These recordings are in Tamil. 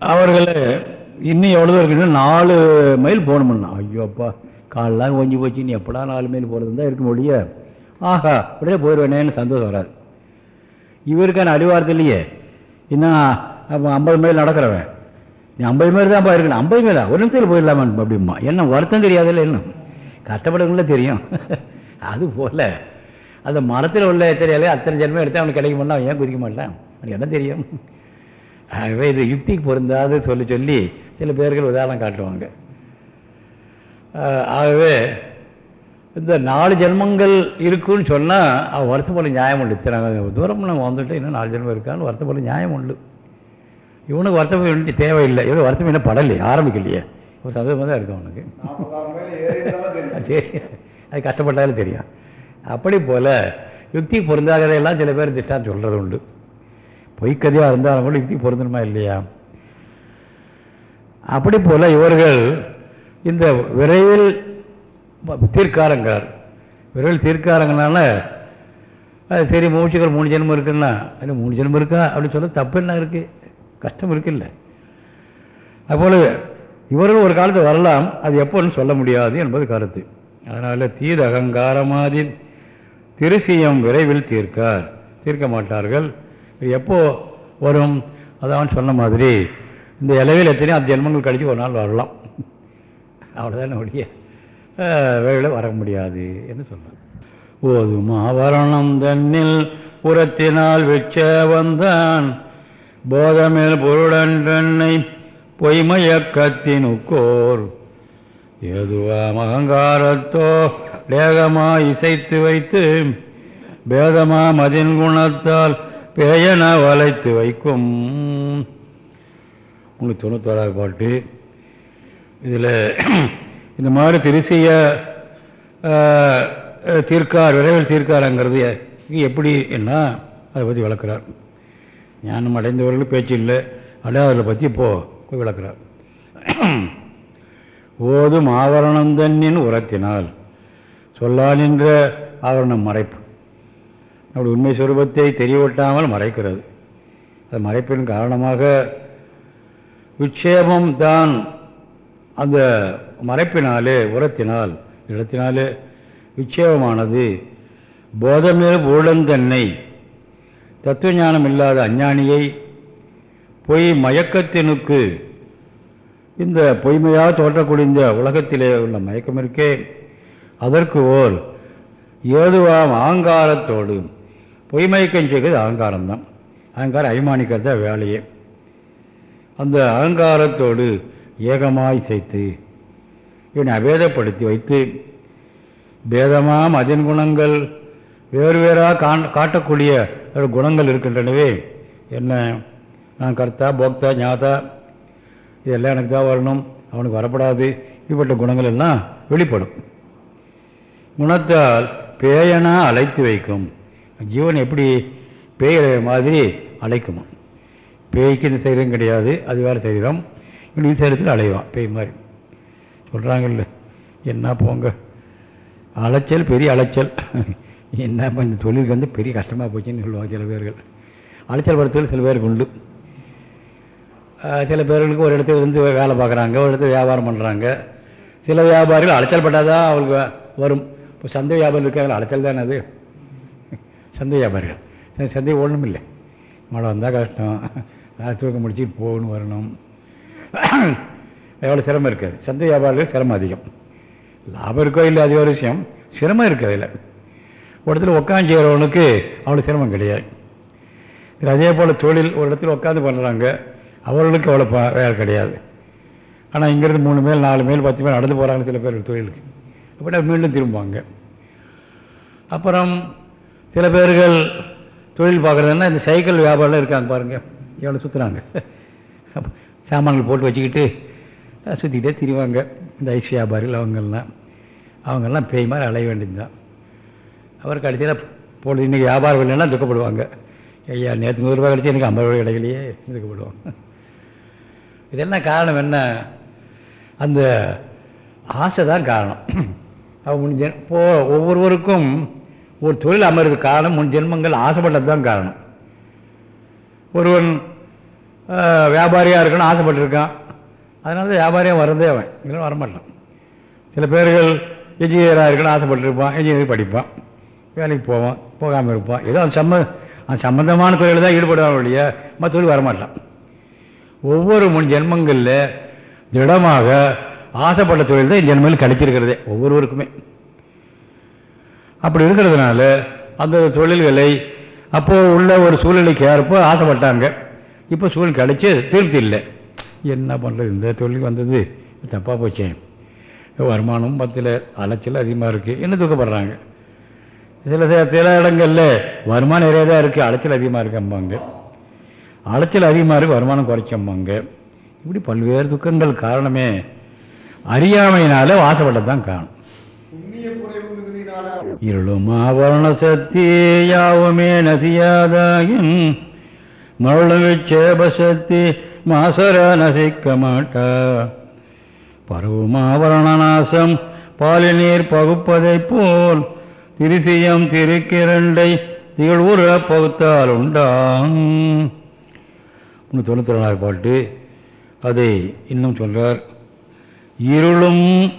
அவர்கள் இன்னும் எவ்வளோ தூரம் இருக்குன்னா நாலு மைல் போகணுமுன்னா ஐயோ அப்பா காலெலாம் கொஞ்சி போச்சு. நீ எப்படா நாலு மைல் போகிறது தான் இருக்க முடிய ஆஹா அப்படியே போயிடுவேனேன்னு சந்தோஷம் வராது. இவருக்கான அறிவார்த்தம் இல்லையே? இன்னும் அப்போ ஐம்பது மைல் நடக்கிறவன். நீ ஐம்பது மைல் தான்ப்பா இருக்கணும். ஐம்பது மைலா? ஒரு நிமிஷத்தில் போயிடலாமான் அப்படிமா என்ன வருத்தம் தெரியாதுல்ல இன்னும். கஷ்டப்படுறவங்கள தெரியும். அது போல. அந்த மரத்தில் உள்ள தெரியாலே அத்தனை ஜென்மம் எடுத்து அவனுக்கு கிடைக்க அவன் ஏன் குதிக்க மாட்டான்? அவனுக்கு என்ன தெரியும்? ஆகவே இது யுக்திக்கு பொருந்தாது சொல்லி சொல்லி சில பேர்கள் உதாரணம் காட்டுவாங்க. ஆகவே இந்த நாலு ஜென்மங்கள் இருக்குன்னு சொன்னால் அவன் போல நியாயம் உண்டு. இத்தனை தூரம் நம்ம வந்துட்டு இன்னும் நாலு ஜென்மம் இருக்கான்னு வருத்தம் போல நியாயம் உண்டு. இவனுக்கு வருத்தம் வேண்டிய தேவையில்லை. இவனுக்கு வருத்தம் என்ன படலையே ஆரம்பிக்கலையே. ஒரு சந்தோஷமாக தான் இருக்கும் அவனுக்கு. சரி அது கஷ்டப்பட்டாலும் தெரியும். அப்படி போல் யுக்தி பொருந்தாததையெல்லாம் சில பேர் திட்டம் சொல்கிறது உண்டு. பொய்க்கதையாக இருந்தாலும் கூட யுக்தி பொருந்தணுமா இல்லையா? அப்படி போல் இவர்கள் இந்த விரைவில் தீர்க்காரங்கிறார் விரைவில் தீர்க்காரங்கனால அது சரி மூச்சுக்கள் மூணு ஜென்மம் இருக்குன்னா அது மூணு ஜென்மம் இருக்கா? அப்படின்னு சொல்ல தப்பு என்ன இருக்குது கஷ்டம் இருக்குல்ல. அதுபோல் இவர்கள் ஒரு காலத்தில் வரலாம் அது எப்போன்னு சொல்ல முடியாது என்பது கருத்து. அதனால் தீது அகங்காரமாதி திருசியம் விரைவில் தீர்க்கார். தீர்க்க மாட்டார்கள். இது வரும்? அதான் சொன்ன மாதிரி இந்த இலவையில் எத்தனையோ அந்த ஜென்மங்கள் கழித்து ஒரு நாள் வரலாம். அவ்வளோதான் ஒழிய. வேலை வர முடியாது என்று சொல்கிறார் ஓதும் ஆவரணம் தன்னில் புறத்தினால் வெச்ச வந்தான். போதமேல் பொருளன்றென்னை பொய்மயக்கத்தினுக்கோர் ஏதுவாம் அகங்காரத்தோ லேகமா இசைத்து வைத்து பேதமா மதின் குணத்தால் பேயன வளைத்து வைக்கும். உங்களுக்கு தொண்ணூத்தோராவது பாட்டு இதில் இந்த மாதிரி திருசிய தீர்க்கார் விரைவில் தீர்க்காருங்கிறது எப்படி என்ன? அதை பற்றி விளக்குறார். ஞானம் அடைந்தவர்கள் பேச்சு இல்லை. அடையாதவர்களை பற்றி இப்போது போய் விளக்குறார். ஓதும் ஆவரணம் தன்னின் உரத்தினால் சொல்லானின்ற ஆவரணம் மறைப்பு. நம்முடைய உண்மை சுரூபத்தை தெரியவட்டாமல் மறைக்கிறது. அது மறைப்பின் காரணமாக விட்சேபம் தான் அந்த மறைப்பினாலே உரத்தினால் இடத்தினாலே விட்சேபமானது போதமேல் ஊழந்தன்னை தத்துவ ஞானம் இல்லாத அஞ்ஞானியை பொய் மயக்கத்தினுக்கு இந்த பொய்மையாக தோற்றக்கூடிய இந்த உலகத்திலே உள்ள மயக்கம் இருக்கே அதற்கு ஓர் ஏதுவாம் ஆங்காரத்தோடும் பொய்மயக்கம் செய்கிறது அகங்காரம்தான். அகங்காரம் அபிமானிக்கிறது தான் வேலையே. அந்த அகங்காரத்தோடு ஏகமாய் சேர்த்து இவனை அபேதப்படுத்தி வைத்து பேதமாம் அதன் குணங்கள் வேறு வேறாக காண் காட்டக்கூடிய ஒரு குணங்கள் இருக்கின்றனவே என்ன நான் கர்த்தா போக்தா ஞாதா இதெல்லாம் எனக்கு தான் வரணும் அவனுக்கு வரப்படாது இப்படிப்பட்ட குணங்கள் எல்லாம் வெளிப்படும். குணத்தால் பேயனா அழைத்து வைக்கும். ஜீவன் எப்படி பேய் மாதிரி அழைக்குமா? பேய்க்கு இந்த சரீரம் கிடையாது அது வேறு சரீரம் இந்த சரீரத்தில் அலைவான் பேய் மாதிரி. சொல்கிறாங்கல்ல என்ன போங்க? அலைச்சல் பெரிய அலைச்சல். என்ன இந்த தொழிலுக்கு வந்து பெரிய கஷ்டமாக போச்சுன்னு சொல்லுவாங்க சில பேர்கள். அலைச்சல் படுத்தல் சில பேருக்கு உண்டு. சில பேர்களுக்கு ஒரு இடத்துல இருந்து வேலை பார்க்குறாங்க ஒரு இடத்துல வியாபாரம் பண்ணுறாங்க சில வியாபாரிகள் அலைச்சல் பட்டால் தான் அவங்களுக்கு வரும். இப்போ சந்தை வியாபாரம் இருக்காங்க அலைச்சல் தானே அது? சந்தை வியாபாரிகள் சந்தை ஒன்றும் இல்லை மழை வந்தால் கஷ்டம். தூக்கம் முடிச்சுட்டு போகணும் வரணும். எவ்வளோ சிரமம் இருக்காது. சந்தை வியாபாரிகள் சிரமம் அதிகம். லாபம் இருக்கோ இல்லை அது ஒரு விஷயம். சிரமம் இருக்குது அதில் ஒரு இடத்துல உட்காந்து செய்கிறவனுக்கு அவ்வளோ சிரமம் கிடையாது. அதே போல் தொழில் ஒரு இடத்துல உட்காந்து பண்ணுறாங்க அவர்களுக்கு அவ்வளோ வேலை கிடையாது. ஆனால் இங்கேருந்து மூணு மேல் நாலு மேல் பத்து மேல் நடந்து போகிறாங்க சில பேர் தொழிலுக்கு. அப்படின்னா மீண்டும் திரும்புவாங்க. அப்புறம் சில பேர்கள் தொழில் பார்க்குறதுன்னா இந்த சைக்கிள் வியாபாரம் இருக்காங்க பாருங்கள் எவ்வளோ சுற்றுறாங்க சாமான்கள் போட்டு வச்சுக்கிட்டு சுற்றிக்கிட்டே திரிவாங்க. இந்த ஐஸ் வியாபாரிகள் அவங்கெல்லாம் அவங்கெல்லாம் பேய் மாதிரி அலைய வேண்டியது தான் அவர் கடைசியில் போல இன்றைக்கி வியாபாரம் இல்லைன்னா துக்கப்படுவாங்க. ஐயா நேற்று நூறுரூவா கிடச்சி எனக்கு ஐம்பது ரூபாய் கிடைக்கலையே துக்கப்படுவாங்க. இதெல்லாம் காரணம் என்ன? அந்த ஆசை தான் காரணம். அவன் முடிஞ்ச போ ஒவ்வொருவருக்கும் ஒரு தொழில் அமைறது காரணம் முன் ஜென்மங்கள் ஆசைப்பட்டது தான் காரணம். ஒருவன் வியாபாரியாக இருக்கணும் ஆசைப்பட்டிருக்கான். அதனால தான் வியாபாரியாக வரதே அவன். இல்லை வரமாட்டான். சில பேர்கள் இன்ஜினியராக இருக்கணும் ஆசைப்பட்டிருப்பான். இன்ஜினியரிங் படிப்பான். வேலைக்கு போவான் போகாமல் இருப்பான். ஏதோ அந்த சம்ம அந்த சம்மந்தமான தொழில் தான் ஈடுபடுவான் ஒழிய மற்ற தொழில் வரமாட்டான். ஒவ்வொரு முன் ஜென்மங்களில் திடமாக ஆசைப்பட்ட தொழில் தான் ஜென்மங்கள் கிடைச்சிருக்கிறதே ஒவ்வொருவருக்குமே. அப்படி இருக்கிறதுனால அந்த தொழில்களை அப்போது உள்ள ஒரு சூழ்நிலைக்கு ஏற்ப ஆசைப்பட்டாங்க. இப்போ சூழல் கிடச்சி திருப்தி இல்லை. என்ன பண்ணுறது இந்த தொழில் வந்தது தப்பாக போச்சேன் வருமானம் பத்தில் அலைச்சல் அதிகமாக இருக்குது என்ன துக்கப்படுறாங்க? சில சில இடங்களில் வருமானம் நிறைய தான் இருக்குது அலைச்சல் அதிகமாக இருக்கம்பாங்க அலைச்சல் அதிகமாக இருக்குது வருமானம் குறைச்சம்பாங்க இப்படி பல்வேறு துக்கங்கள் காரணமே அறியாமையினால வாசப்பட்டதான் காணும் இருளும் ஆவரண சக்தி யாவுமே நதியாதாயின் மருளும் விட்சேப சக்தி மாசர நசிக்க மாட்டா பருவும் ஆவரண நாசம் பாலிநீர் பகுப்பதைப் போல் திருசியம் திருக்கிரண்டை திகழ்வுற பகுத்தால் உண்டாம். தொண்ணூத்தி ரெண்டாவது பாட்டு. அதை இன்னும் சொல்றார். இருளும்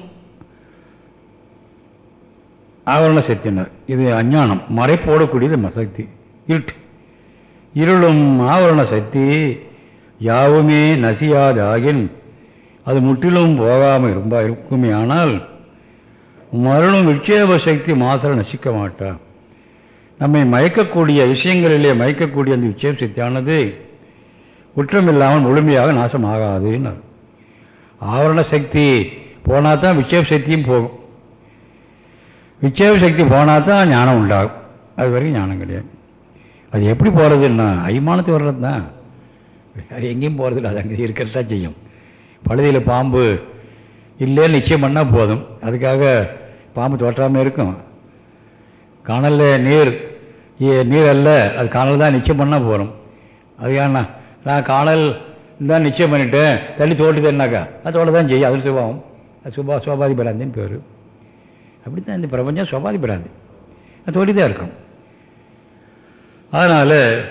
ஆவரண சக்தியினர். இது அஞ்ஞானம். மறைப்போடக்கூடியது மசக்தி இருட்டு. இருளும் ஆவரண சக்தி. யாவுமே நசியாதாகின் அது முற்றிலும் போகாமல் இருந்தா இருக்குமே. ஆனால் மரணம் விட்சேப சக்தி மாசர நசிக்க மாட்டான் நம்மை மயக்கக்கூடிய விஷயங்களிலே மயக்கக்கூடிய அந்த விட்சேப சக்தியானது குற்றமில்லாமல் முழுமையாக நாசமாகாதுன்னு ஆவரண சக்தி. போனால் தான் விட்சேப சக்தியும் போகும். விட்சேப சக்தி போனால் தான் ஞானம் உண்டாகும். அது வரைக்கும் ஞானம் கிடையாது. அது எப்படி போகிறதுன்னா அய்மானத்து வர்றது தான் அது எங்கேயும் போகிறது இல்லை அது அங்கே இருக்கிறது தான் செய்யும். பழுதியில் பாம்பு இல்லைன்னு நிச்சயம் பண்ணால் போதும். அதுக்காக பாம்பு தோற்றாமல் இருக்கும். காணலில் நீர் ஏ- நீர் அல்ல அது காணல் தான் நிச்சயம் பண்ணால் போகிறோம் அதுக்கான நான் காணல் தான் நிச்சயம் பண்ணிவிட்டேன் தள்ளி தோட்டுதுன்னாக்கா அது தோட்ட தான் செய்யும் அது சுபாவம். அது சுபா சுபாதி பிராந்தின்னு பேர். அப்படி தான் இந்த பிரபஞ்சம் சோபாதி பிராந்தி இருக்கும். அதனால்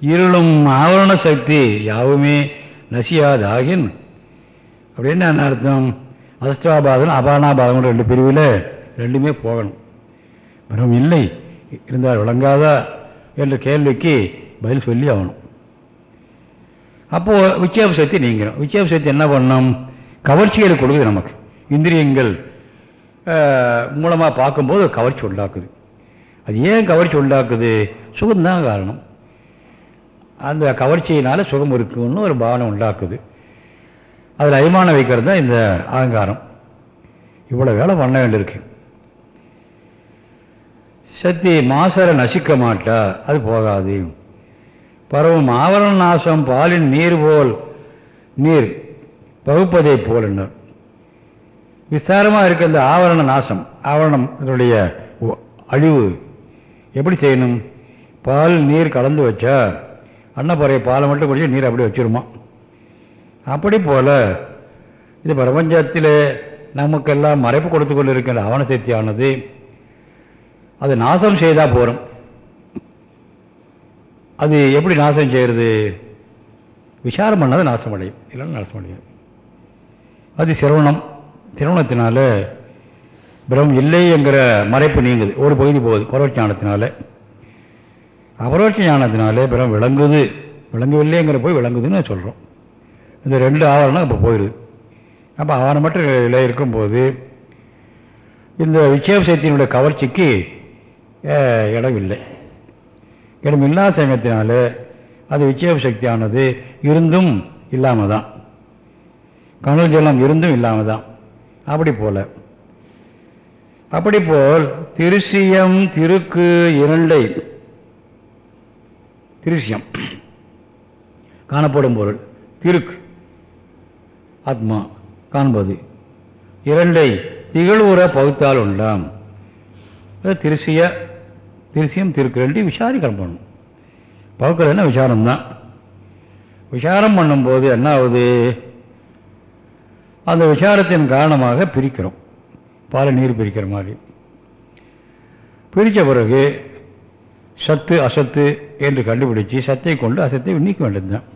இருளும் ஆவரண சக்தி யாவுமே நசியாதாகின். அப்படின்னு என்ன அர்த்தம்? அஸ்தாபாதம் அபானாபாதம் ரெண்டு பிரிவில் ரெண்டுமே போகணும். பிறம் இல்லை இருந்தால் விளங்காதா என்ற கேள்விக்கு பதில் சொல்லி ஆகணும். அப்போது விட்சேப சக்தி நீங்கிறோம். விட்சேப சக்தி என்ன பண்ணோம்? கவர்ச்சிகளை கொடுக்குது நமக்கு. இந்திரியங்கள் மூலமாக பார்க்கும்போது கவர்ச்சி உண்டாக்குது. அது ஏன் கவர்ச்சி உண்டாக்குது? சுகம்தான் காரணம். அந்த கவர்ச்சியினால் சுகம் இருக்குன்னு ஒரு பாவனை உண்டாக்குது. அதில் அபிமானம் வைக்கிறது தான் இந்த அகங்காரம். இவ்வளோ வேலை பண்ண வேண்டியிருக்கு. சக்தி மாசர நசிக்க மாட்டா அது போகாது. பரவும் ஆவரண நாசம் பாலின் நீர் போல் நீர் பகுப்பதை போலனர் விசாரமாக இருக்க இந்த ஆவரண நாசம். ஆவரணம் இதனுடைய அழிவு. எப்படி செய்யணும்? பால் நீர் கலந்து வச்சா அன்னப்பறைய பாலை மட்டும் குடிச்சு நீர் அப்படி வச்சிருமா? அப்படி போல இது பிரபஞ்சத்தில் நமக்கெல்லாம் மறைப்பு கொடுத்து கொண்டு இருக்கின்ற ஆவண சக்தியானது அது நாசம் செய்தால் போகிறோம் அது எப்படி நாசம் செய்கிறது விசாரம் பண்ணாத நாசம் அடையும் இல்லைன்னா நாசம் அடையாது அது சிரவணம். திருமணத்தினால பிரம்மம் இல்லை என்கிற மறைப்பு நீங்குது. ஒரு பகுதி போகுது பரோட்ச ஞானத்தினால. அபரோட்ச ஞானத்தினாலே பிரம்மம் விளங்குது. விளங்கவில்லைங்கிற போய் விளங்குதுன்னு சொல்கிறோம் இந்த ரெண்டு ஆவரணம் இப்போ போயிடுது அப்போ ஆவணம் மட்டும் இல்லை இருக்கும்போது இந்த விட்சேப சக்தியினுடைய கவர்ச்சிக்கு இடம் இல்லை இடம் இல்லாத சமயத்தினால அது விட்சேப சக்தியானது இருந்தும் இல்லாமல் தான் கனல் ஜலம் இருந்தும் இல்லாமல் தான் அப்படி போல. அப்படி போல் திருசியம் திருக்கு இரண்டை திருசியம். காணப்படும் பொருள் திருக்கு ஆத்மா காண்பது. இரண்டை திகழ்வுற பகுத்தால் உண்டாம். திருசிய திருசியம் திருக்கு ரெண்டு விசாரிக்கணும் பண்ணணும். பகுக்கிறதுனா விசாரம்தான் விசாரம் பண்ணும்போது என்ன ஆகுது? அந்த விசாரத்தின் காரணமாக பிரிக்கிறோம். பாலை நீர் பிரிக்கிற மாதிரி. பிரித்த பிறகு சத்து அசத்து என்று கண்டுபிடிச்சு சத்தை கொண்டு அசத்தை நீக்க வேண்டியதுதான்.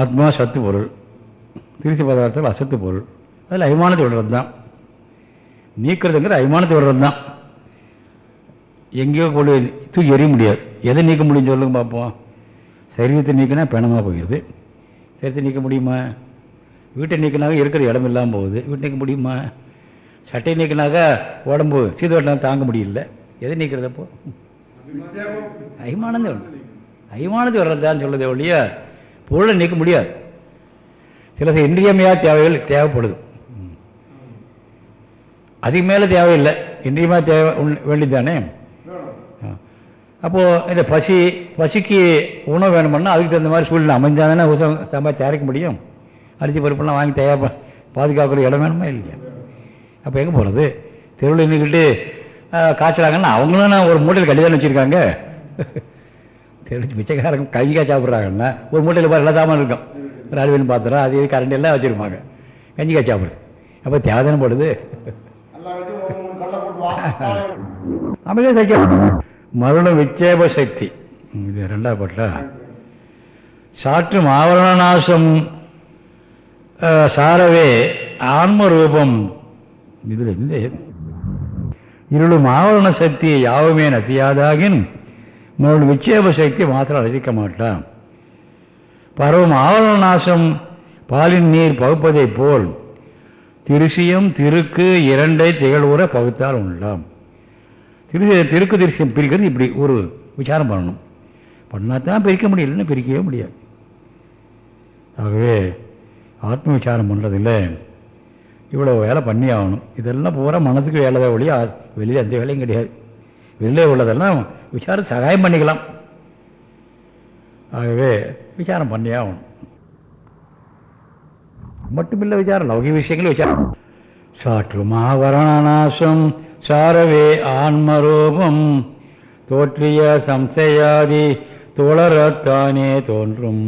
ஆத்மா சத்து பொருள். திருச்சி பதார்த்தத்தில் அசத்து பொருள். அதில் அபிமானத்தை விடுறது தான் நீக்கிறதுங்கிற அபிமானத்தை விடுறது தான் எங்கேயோ கொண்டு தூக்கி எறிய முடியாது. எதை நீக்க முடியும் சொல்லுங்க பார்ப்போம் சரீரத்தை நீக்கினா பிணமாக போயிடுது. சரீரத்தை நீக்க முடியுமா? வீட்டை நீக்கினாக்க இருக்கிற இடம் இல்லாமல் போகுது. வீட்டை நீக்க முடியுமா? சட்டை நீக்கினாக்கா உடம்பு சீதோட்டம் தாங்க முடியல. எதை நீக்கிறதப்போ அபிமானந்தே அபிமானத்தை வர்றதான்னு சொல்லுதே ஒழிய பொருளை நீக்க முடியாது. சில சில இன்றியமையா தேவைகள் தேவைப்படுது. அதுக்கு மேலே தேவையில்லை. இன்றியமாக தேவை வேண்டியதானே அப்போது இந்த பசி பசிக்கு உணவு வேணும்னா அதுக்கு தகுந்த மாதிரி சூழ்நிலை அமைஞ்சாதானே உசம் தம்மா தயாரிக்க முடியும். அரிசி பருப்பெல்லாம் வாங்கி தயார் பாதுகாக்கிற இடம் வேணுமா இல்லையா? அப்போ எங்கே போகிறது தெருவில் நின்றுக்கிட்டு காய்ச்சலாங்கன்னா அவங்களும் ஒரு மூட்டையில் கட்டி தானே வச்சுருக்காங்க? தெருவில் பிச்சைக்காரங்க கஞ்சிக்காய் சாப்பிட்றாங்கன்னா ஒரு மூட்டையில் பாரு எல்லா சாமான் இருக்கும். ஒரு அலுவலி பாத்திரம் அது கரண்ட் எல்லாம் வச்சுருப்பாங்க. கஞ்சிக்காய் சாப்பிடுது அப்போ தேவைதானே போடுது? அமைதியாக தைக்க மருண விட்சேப சக்தி. இது ரெண்டாவது பட்டா சாற்றும் ஆவரண நாசம் சாரவே ஆன்ம ரூபம் இதில் இந்த இருளும் ஆவரண சக்தி யாவுமே நசியாதாகின் மருள் விட்சேப சக்தி மாத்திரம் ரசிக்க மாட்டான். பரவும் ஆவரண நாசம் பாலின் நீர் பகுப்பதைப் போல் திருசியம் திருக்கு இரண்டை திகழ்வுற பகுத்தால் உண்டாம். திரு திருக்கு திருசியம் பிரிக்கிறது இப்படி ஒரு விசாரம் பண்ணணும். பண்ணால் தான் பிரிக்க முடியலன்னு பிரிக்கவே முடியாது. ஆகவே ஆத்ம விசாரம் பண்ணுறதில்ல இவ்வளோ வேலை பண்ணி ஆகணும் இதெல்லாம் பூரா மனசுக்கு வேலை தான் ஒழிய வெளியில் எந்த வேலையும் கிடையாது. வெளியில் உள்ளதெல்லாம் விசாரம் சகாயம் பண்ணிக்கலாம். ஆகவே விசாரம் பண்ணி ஆகணும் மட்டுமில்லை விசாரம் லௌகிக விஷயங்களும் விசாரம். சாற்று மாவரணநாசம் சாரவே ஆன்மரூபம். தோற்றிய சம்சயாதி தோழரத்தானே தோன்றும்.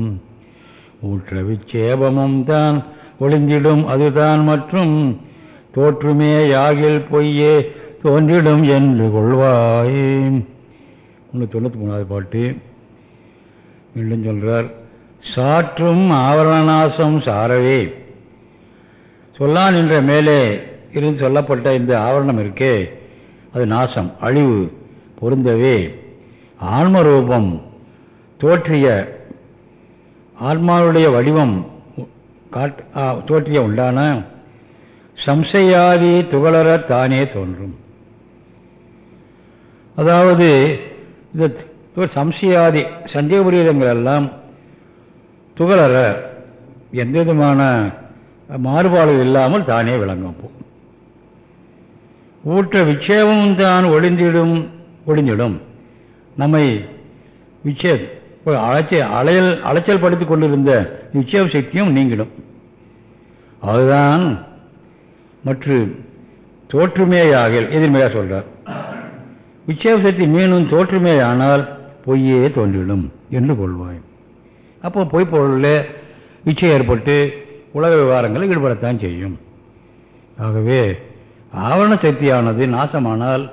ஊற்ற விச்சேபமும் தான் ஒளிந்திடும் அதுதான் மற்றும் தோற்றுமே யாகில் பொய்யே தோன்றிடும் என்று கொள்வாய். முன்னூற்றி தொண்ணூற்றி மூணாவது பாட்டு. மீண்டும் சொல்கிறார் சாற்றும் ஆவரணநாசம் சாரவே. சொல்லான் என்ற மேலே இருந்து சொல்லப்பட்ட இந்த ஆவரணம் இருக்கே அது நாசம் அழிவு பொருந்தவே. ஆன்மரூபம் தோற்றிய ஆன்மாவுடைய வடிவம் காட் தோற்றிய உண்டான சம்சையாதி துகளர தானே தோன்றும். அதாவது இந்த சம்சையாதி சந்தேக புரியதங்களெல்லாம் துகளர எந்த விதமான மாறுபாடு இல்லாமல் தானே விளங்கும் ஊற்ற விட்சேபம் தான் ஒளிந்திடும் ஒளிந்திடும். நம்மை விச்சே அழைச்ச அலையல் அலைச்சல் படுத்தி கொண்டிருந்த நிச்சய சக்தியும் நீங்கிடும். அதுதான் மற்ற தோற்றுமையாக எதிர்மையாக சொல்கிறார் நிச்சய சக்தி மீனும் தோற்றுமையானால் பொய்யே தோன்றிடும் என்று கொள்வாய். அப்போ பொய் பொருளில் இச்சை ஏற்பட்டு உலக விவகாரங்களில் ஈடுபடத்தான் செய்யும். ஆகவே ஆவரண சக்தியானது நாசமானால்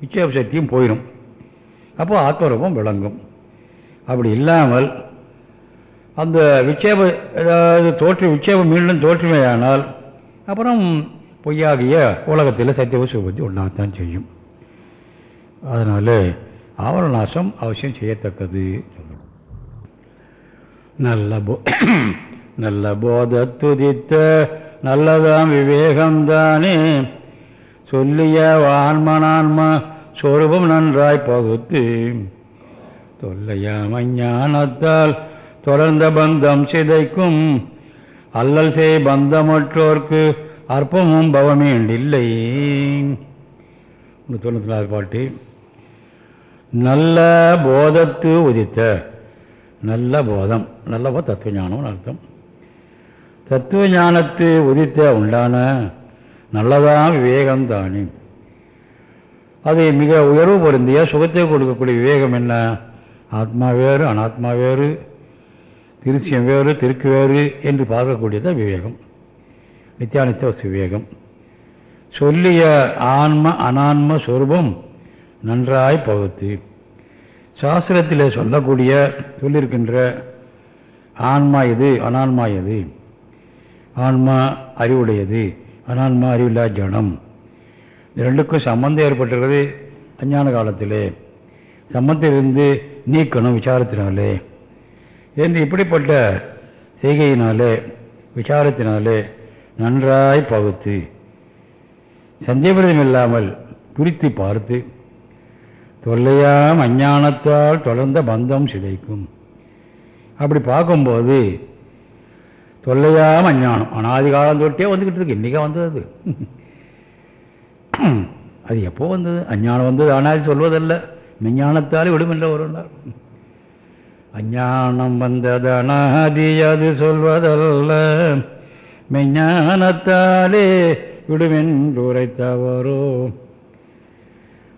விட்சேப சக்தியும் போயிடும் அப்போ ஆத்மரூபம் விளங்கும். அப்படி இல்லாமல் அந்த விட்சேப ஏதாவது தோற்று விட்சேபம் மீண்டும் தோற்றுமையானால் அப்புறம் பொய்யாகிய உலகத்தில் சத்தியவ சுபத்தி ஒன்றாகத்தான் செய்யும். அதனால் ஆவரண நாசம் அவசியம் செய்யத்தக்கது. நல்ல போ நல்ல போத துதித்த நல்லதாம் விவேகம்தானே சொல்லிய வான்மனான்மா சொரூபம் நன்றாய் பகுத்து. தொல்லையாம் அஞ்ஞானத்தால் தொடர்ந்த பந்தம் சிதைக்கும் அல்லல் செய் பந்தமற்றோர்க்கு அற்பமும் பவமேண்டில்லை. தொண்ணூற்றி நாலு பாட்டு. நல்ல போதத்து உதித்த நல்ல போதம் நல்ல போ தத்துவ ஞானம்னு அர்த்தம். தத்துவ ஞானத்து உதித்த உண்டான நல்லதான் விவேகம்தானே. அது மிக உயர்வு பொருந்திய சுகத்தை கொடுக்கக்கூடிய விவேகம் என்ன? ஆத்மா வேறு அனாத்மா வேறு திருச்சியம் வேறு திருக்கு வேறு என்று பார்க்கக்கூடியதான் விவேகம். நித்தியானித்த விவேகம். சொல்லிய ஆன்ம அனான்ம சொரூபம் நன்றாய் பகுத்து சாஸ்திரத்தில் சொல்லக்கூடிய சொல்லியிருக்கின்ற ஆன்மா எது அனான்மா எது? ஆன்மா அறிவுடையது அனான்மா அறிவில்லா ஜடம் ரெண்டுக்கும் சம்பந்தம் ஏற்பட்டுள்ளது அஞ்ஞான காலத்திலே. சம்மந்தம் இருந்து நீக்கணும் விசாரத்தினாலே. என்று இப்படிப்பட்ட செய்கையினாலே விசாரத்தினாலே நன்றாய் பகுத்து சந்தேபிரதம் இல்லாமல் பிரித்து பார்த்து தொல்லையாம் அஞ்ஞானத்தால் தொடர்ந்த பந்தம் சிதைக்கும். அப்படி பார்க்கும்போது தொல்லையாம் அஞ்ஞானம் அனாதி காலம் தொட்டே வந்துக்கிட்டு இருக்கு இன்றைக்கா வந்தது அது. அது எப்போ வந்தது? அஞ்ஞானம் வந்தது அனாதி சொல்வதல்ல. மெஞ்ஞானத்தாலே விடுமென்ற ஒருவனார் அஞ்ஞானம் வந்ததனாதி அது சொல்வதல்ல. மெஞ்ஞானத்தாலே விடுமென்று உரைத்தவரோ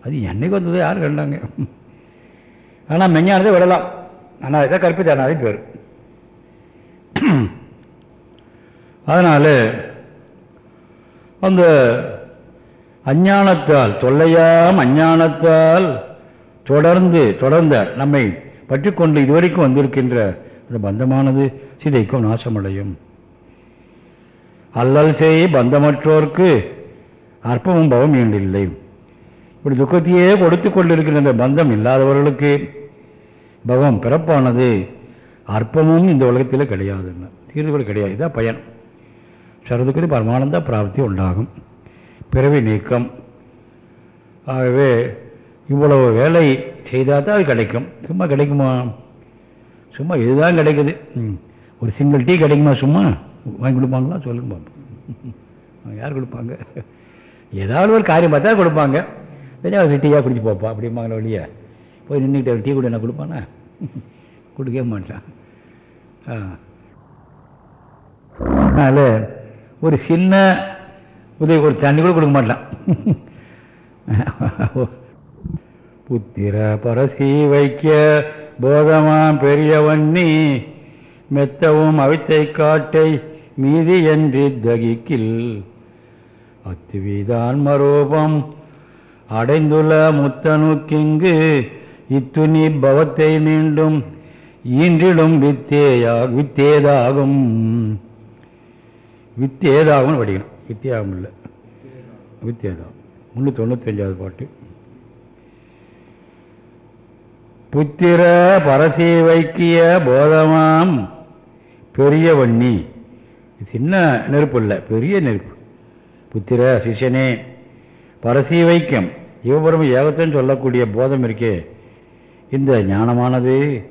அது என்னைக்கு வந்தது? யார் கண்டாங்க? ஆனால் மெஞ்ஞானத்தை விடலாம். ஆனால் இதை கற்பித்த அனாதி பேர். அதனால் அந்த அஞ்ஞானத்தால் தொல்லையாம் அஞ்ஞானத்தால் தொடர்ந்து தொடர்ந்த நம்மை பற்றி கொண்டு இதுவரைக்கும் வந்திருக்கின்ற அந்த பந்தமானது சிதைக்கும் நாசமடையும். அல்லல் செய் பந்தமற்றோர்க்கு அற்பமும் பவம் ஈண்டில்லை. இப்படி துக்கத்தையே கொடுத்து கொண்டிருக்கிற அந்த பந்தம் இல்லாதவர்களுக்கு பவம் பிறப்பானது அற்பமும் இந்த உலகத்தில் கிடையாதுன்னு தீர்வுகள் கிடையாது. இதான் பயன். சரதுக்கு பரமானந்த பிராப்தி உண்டாகும். பிறவி நீக்கம். ஆகவே இவ்வளவு வேலை செய்தால் தான் அது கிடைக்கும். சும்மா கிடைக்குமா? சும்மா இதுதான் கிடைக்குது? ம். ஒரு சிங்கிள் டீ கிடைக்குமா சும்மா? வாங்கி கொடுப்பாங்களா? சொல்லுங்க பார்ப்போம் யார் கொடுப்பாங்க? ஏதாவது ஒரு காரியம் பார்த்தா கொடுப்பாங்க. கொஞ்சம் டீயாக குடிச்சு போப்பா அப்படிம்பாங்களா வெளியே போய் நின்றுக்கிட்ட டீ கூட என்ன கொடுப்பானா? கொடுக்கவே மாட்டான். ஆ. அதனால் ஒரு சின்ன உதவி ஒரு தண்ணி கூட கொடுக்க மாட்டான். புத்திர பரசி வைக்க போதமாம் பெரியவன்னி மெத்தவும் அவித்தை காட்டை மீதி என்று தகிக்கில். அத்துவிதான் மரூபம் அடைந்துள்ள முத்தனுக்கிங்கு இத்துணி பவத்தை மீண்டும் ஈன்றிடும் வித்தேயா வித்தேதாகும். வித்தேதாகும் படிக்கணும். வித்தியாகம் இல்லை வித்தியாகம் முந்நூற்றி தொண்ணூத்தஞ்சாவது பாட்டு. புத்திர பரசி வைக்கிய போதமாம். பெரிய வன்னி. சின்ன நெருப்பு இல்லை பெரிய நெருப்பு. புத்திர சிஷ்யனே பரசி வைக்கம். ஏகத்தன் சொல்லக்கூடிய போதம் இருக்கே. இந்த ஞானமானது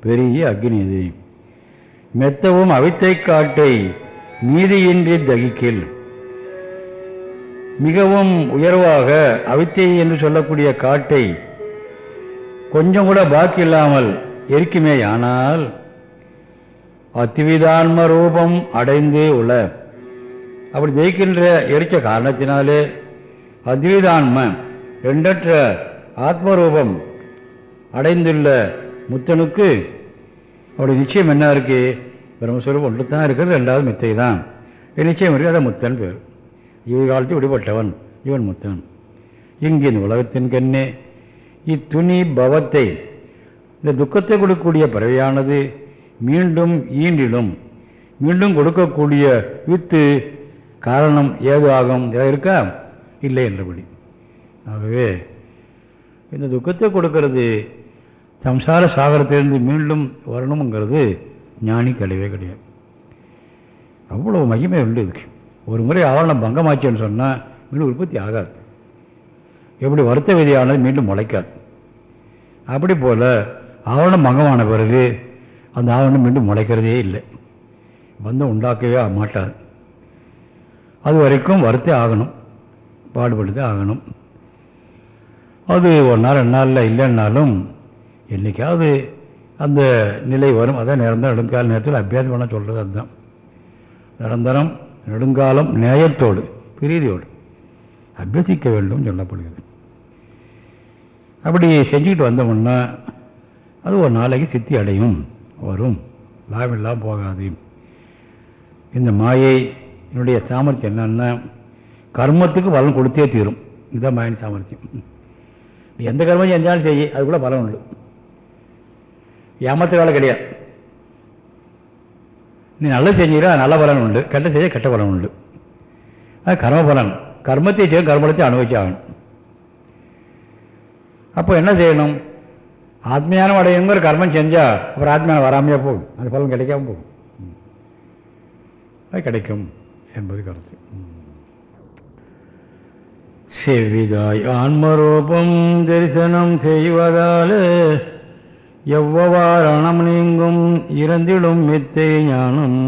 பெரிய அக்னி இது. மெத்தவும் அவித்தை காட்டை நீதியின்றி தகிக்கில். மிகவும் உயர்வாக அவித்தை என்று சொல்லக்கூடிய காட்டை கொஞ்சம் கூட பாக்கி இல்லாமல் எரிக்குமே ஆனால் அத்திவிதான்ம ரூபம் அடைந்து உள்ள அப்படி ஜெயிக்கின்ற எரிச்ச காரணத்தினாலே அத்விதான்ம ரெண்டற்ற ஆத்மரூபம் அடைந்துள்ள முத்தனுக்கு அவருடைய நிச்சயம் என்ன இருக்கு? பிரம்மஸ்வரூபம் ஒன்று தான் இருக்கிறது ரெண்டாவது மித்தை தான் நிச்சயம் இருக்கு அதை முத்தன் பேர். இவ காலத்தில் விடுபட்டவன் இவன் முத்தன். இங்கின் உலகத்தின் கண்ணே இத்துணி பவத்தை. இந்த துக்கத்தை கொடுக்கக்கூடிய பறவையானது மீண்டும் ஈண்டிலும் மீண்டும் கொடுக்கக்கூடிய வித்து காரணம் ஏது ஆகும் இருக்கா? இல்லை என்றபடி. ஆகவே இந்த துக்கத்தை கொடுக்கறது சம்சார சாகரத்திலிருந்து மீண்டும் வரணுங்கிறது ஞானி கிடையவே கிடையாது. அவ்வளோ மகிமை உண்டு இருக்கு ஒரு முறை ஆவரணம் பங்கமாச்சுன்னு சொன்னால் மீண்டும் உற்பத்தி ஆகாது. எப்படி வருத்த விதியானது மீண்டும் முளைக்காது. அப்படி போல் ஆவணம் மகமான பிறகு அந்த ஆவணம் மீண்டும் முளைக்கிறதே இல்லை. பந்தம் உண்டாக்கவே மாட்டாது. அது வரைக்கும் வருத்தே ஆகணும். பாடுபடுத்தே ஆகணும். அது ஒரு நாள் ரெண்டு நாளில் இல்லைன்னாலும் என்றைக்காவது அந்த நிலை வரும். அதான் நிரந்தரம் நெடுங்கால நேரத்தில் அபியாசம் பண்ண சொல்கிறது அதுதான். நிரந்தரம் நெடுங்காலம் நேயத்தோடு பிரீதியோடு அபியசிக்க வேண்டும் சொல்லப்படுகிறது. அப்படி செஞ்சுக்கிட்டு வந்தோம்னா அது ஒரு நாளைக்கு சித்தி அடையும். வரும். லாபம் இல்லாமல் போகாது. இந்த மாயை என்னுடைய சாமர்த்தியம் என்னென்னா கர்மத்துக்கு பலன் கொடுத்தே தீரும். இதுதான் மாயின் சாமர்த்தியம். நீ எந்த கர்மம் செஞ்சாலும் செய்ய அது கூட பலன் உண்டு. ஏமாத்து வேலை கிடையாது. நீ நல்லது செஞ்சீரா நல்ல பலன் உண்டு. கெட்ட செய்ய கெட்ட பலன் உண்டு. அது கர்ம பலன். கர்மத்தை செய்ய கர்மத்தை அனுபவிச்சு ஆகணும் அப்போ என்ன செய்யணும்? ஆத்மியானம் அடையுங்கிற கர்மம் செஞ்சால் அப்புறம் ஆத்மியானம் வராமையே போகும். அந்த பலன் கிடைக்காம போகும். அது கிடைக்கும் என்பது கருத்து. செவ்விதாய் ஆன்மரூபம் தரிசனம் செய்வதாலே எவ்வவாரணம் நீங்கும் இறந்திடும் மித்தை ஞானம்.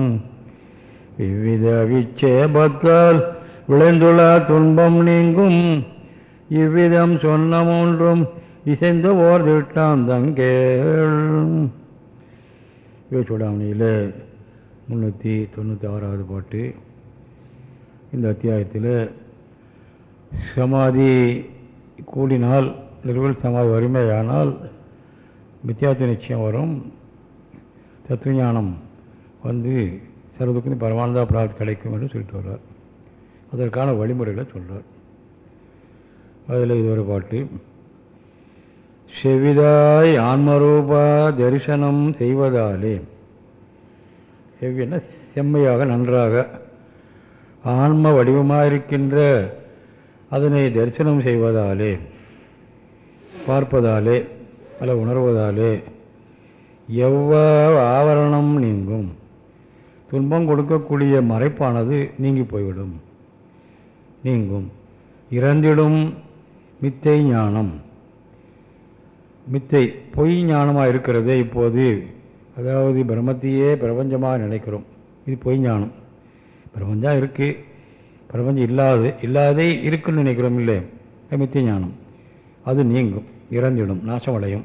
இவ்வித விச்சேபத்தால் விளைந்துள்ள துன்பம் நீங்கும் இவ்விதம் சொன்ன மூன்றும் இசைந்து ஓர் திட்டாந்தங்கேள் சூடாமணியில் முந்நூற்றி தொண்ணூற்றி ஆறாவது பாட்டு. இந்த அத்தியாயத்தில் சமாதி கூடினால் நிறுவல் சமாதி வறுமையானால் வித்தியாசம் நிச்சயம் வரும். தத்துவஞானம் வந்து சர்வதுக்கும் பரமானந்தா பிரார்த்தி கிடைக்கும் என்று சொல்லிட்டு வர்றார். அதற்கான வழிமுறைகளை சொல்கிறார் அதில் இது ஒரு பாட்டு. செவிதாய் ஆன்மரூபா தரிசனம் செய்வதாலே செவ்வின செம்மையாக நன்றாக ஆன்ம வடிவமாக இருக்கின்ற அதனை தரிசனம் செய்வதாலே பார்ப்பதாலே அல்ல உணர்வதாலே எவ்வளவு ஆவரணம் நீங்கும் துன்பம் கொடுக்கக்கூடிய மறைப்பானது நீங்கி போய்விடும் நீங்கும் இறந்திடும் மித்தை ஞானம். மித்தை பொய் ஞானமாக இருக்கிறதே இப்போது அதாவது பிரம்மத்தையே பிரபஞ்சமாக நினைக்கிறோம். இது பொய் ஞானம். பிரபஞ்சம் இருக்குது பிரபஞ்சம் இல்லாது இல்லாதே இருக்குன்னு நினைக்கிறோம் இல்லை மித்திய ஞானம். அது நீங்கும் இறந்திடும் நாசமடையும்.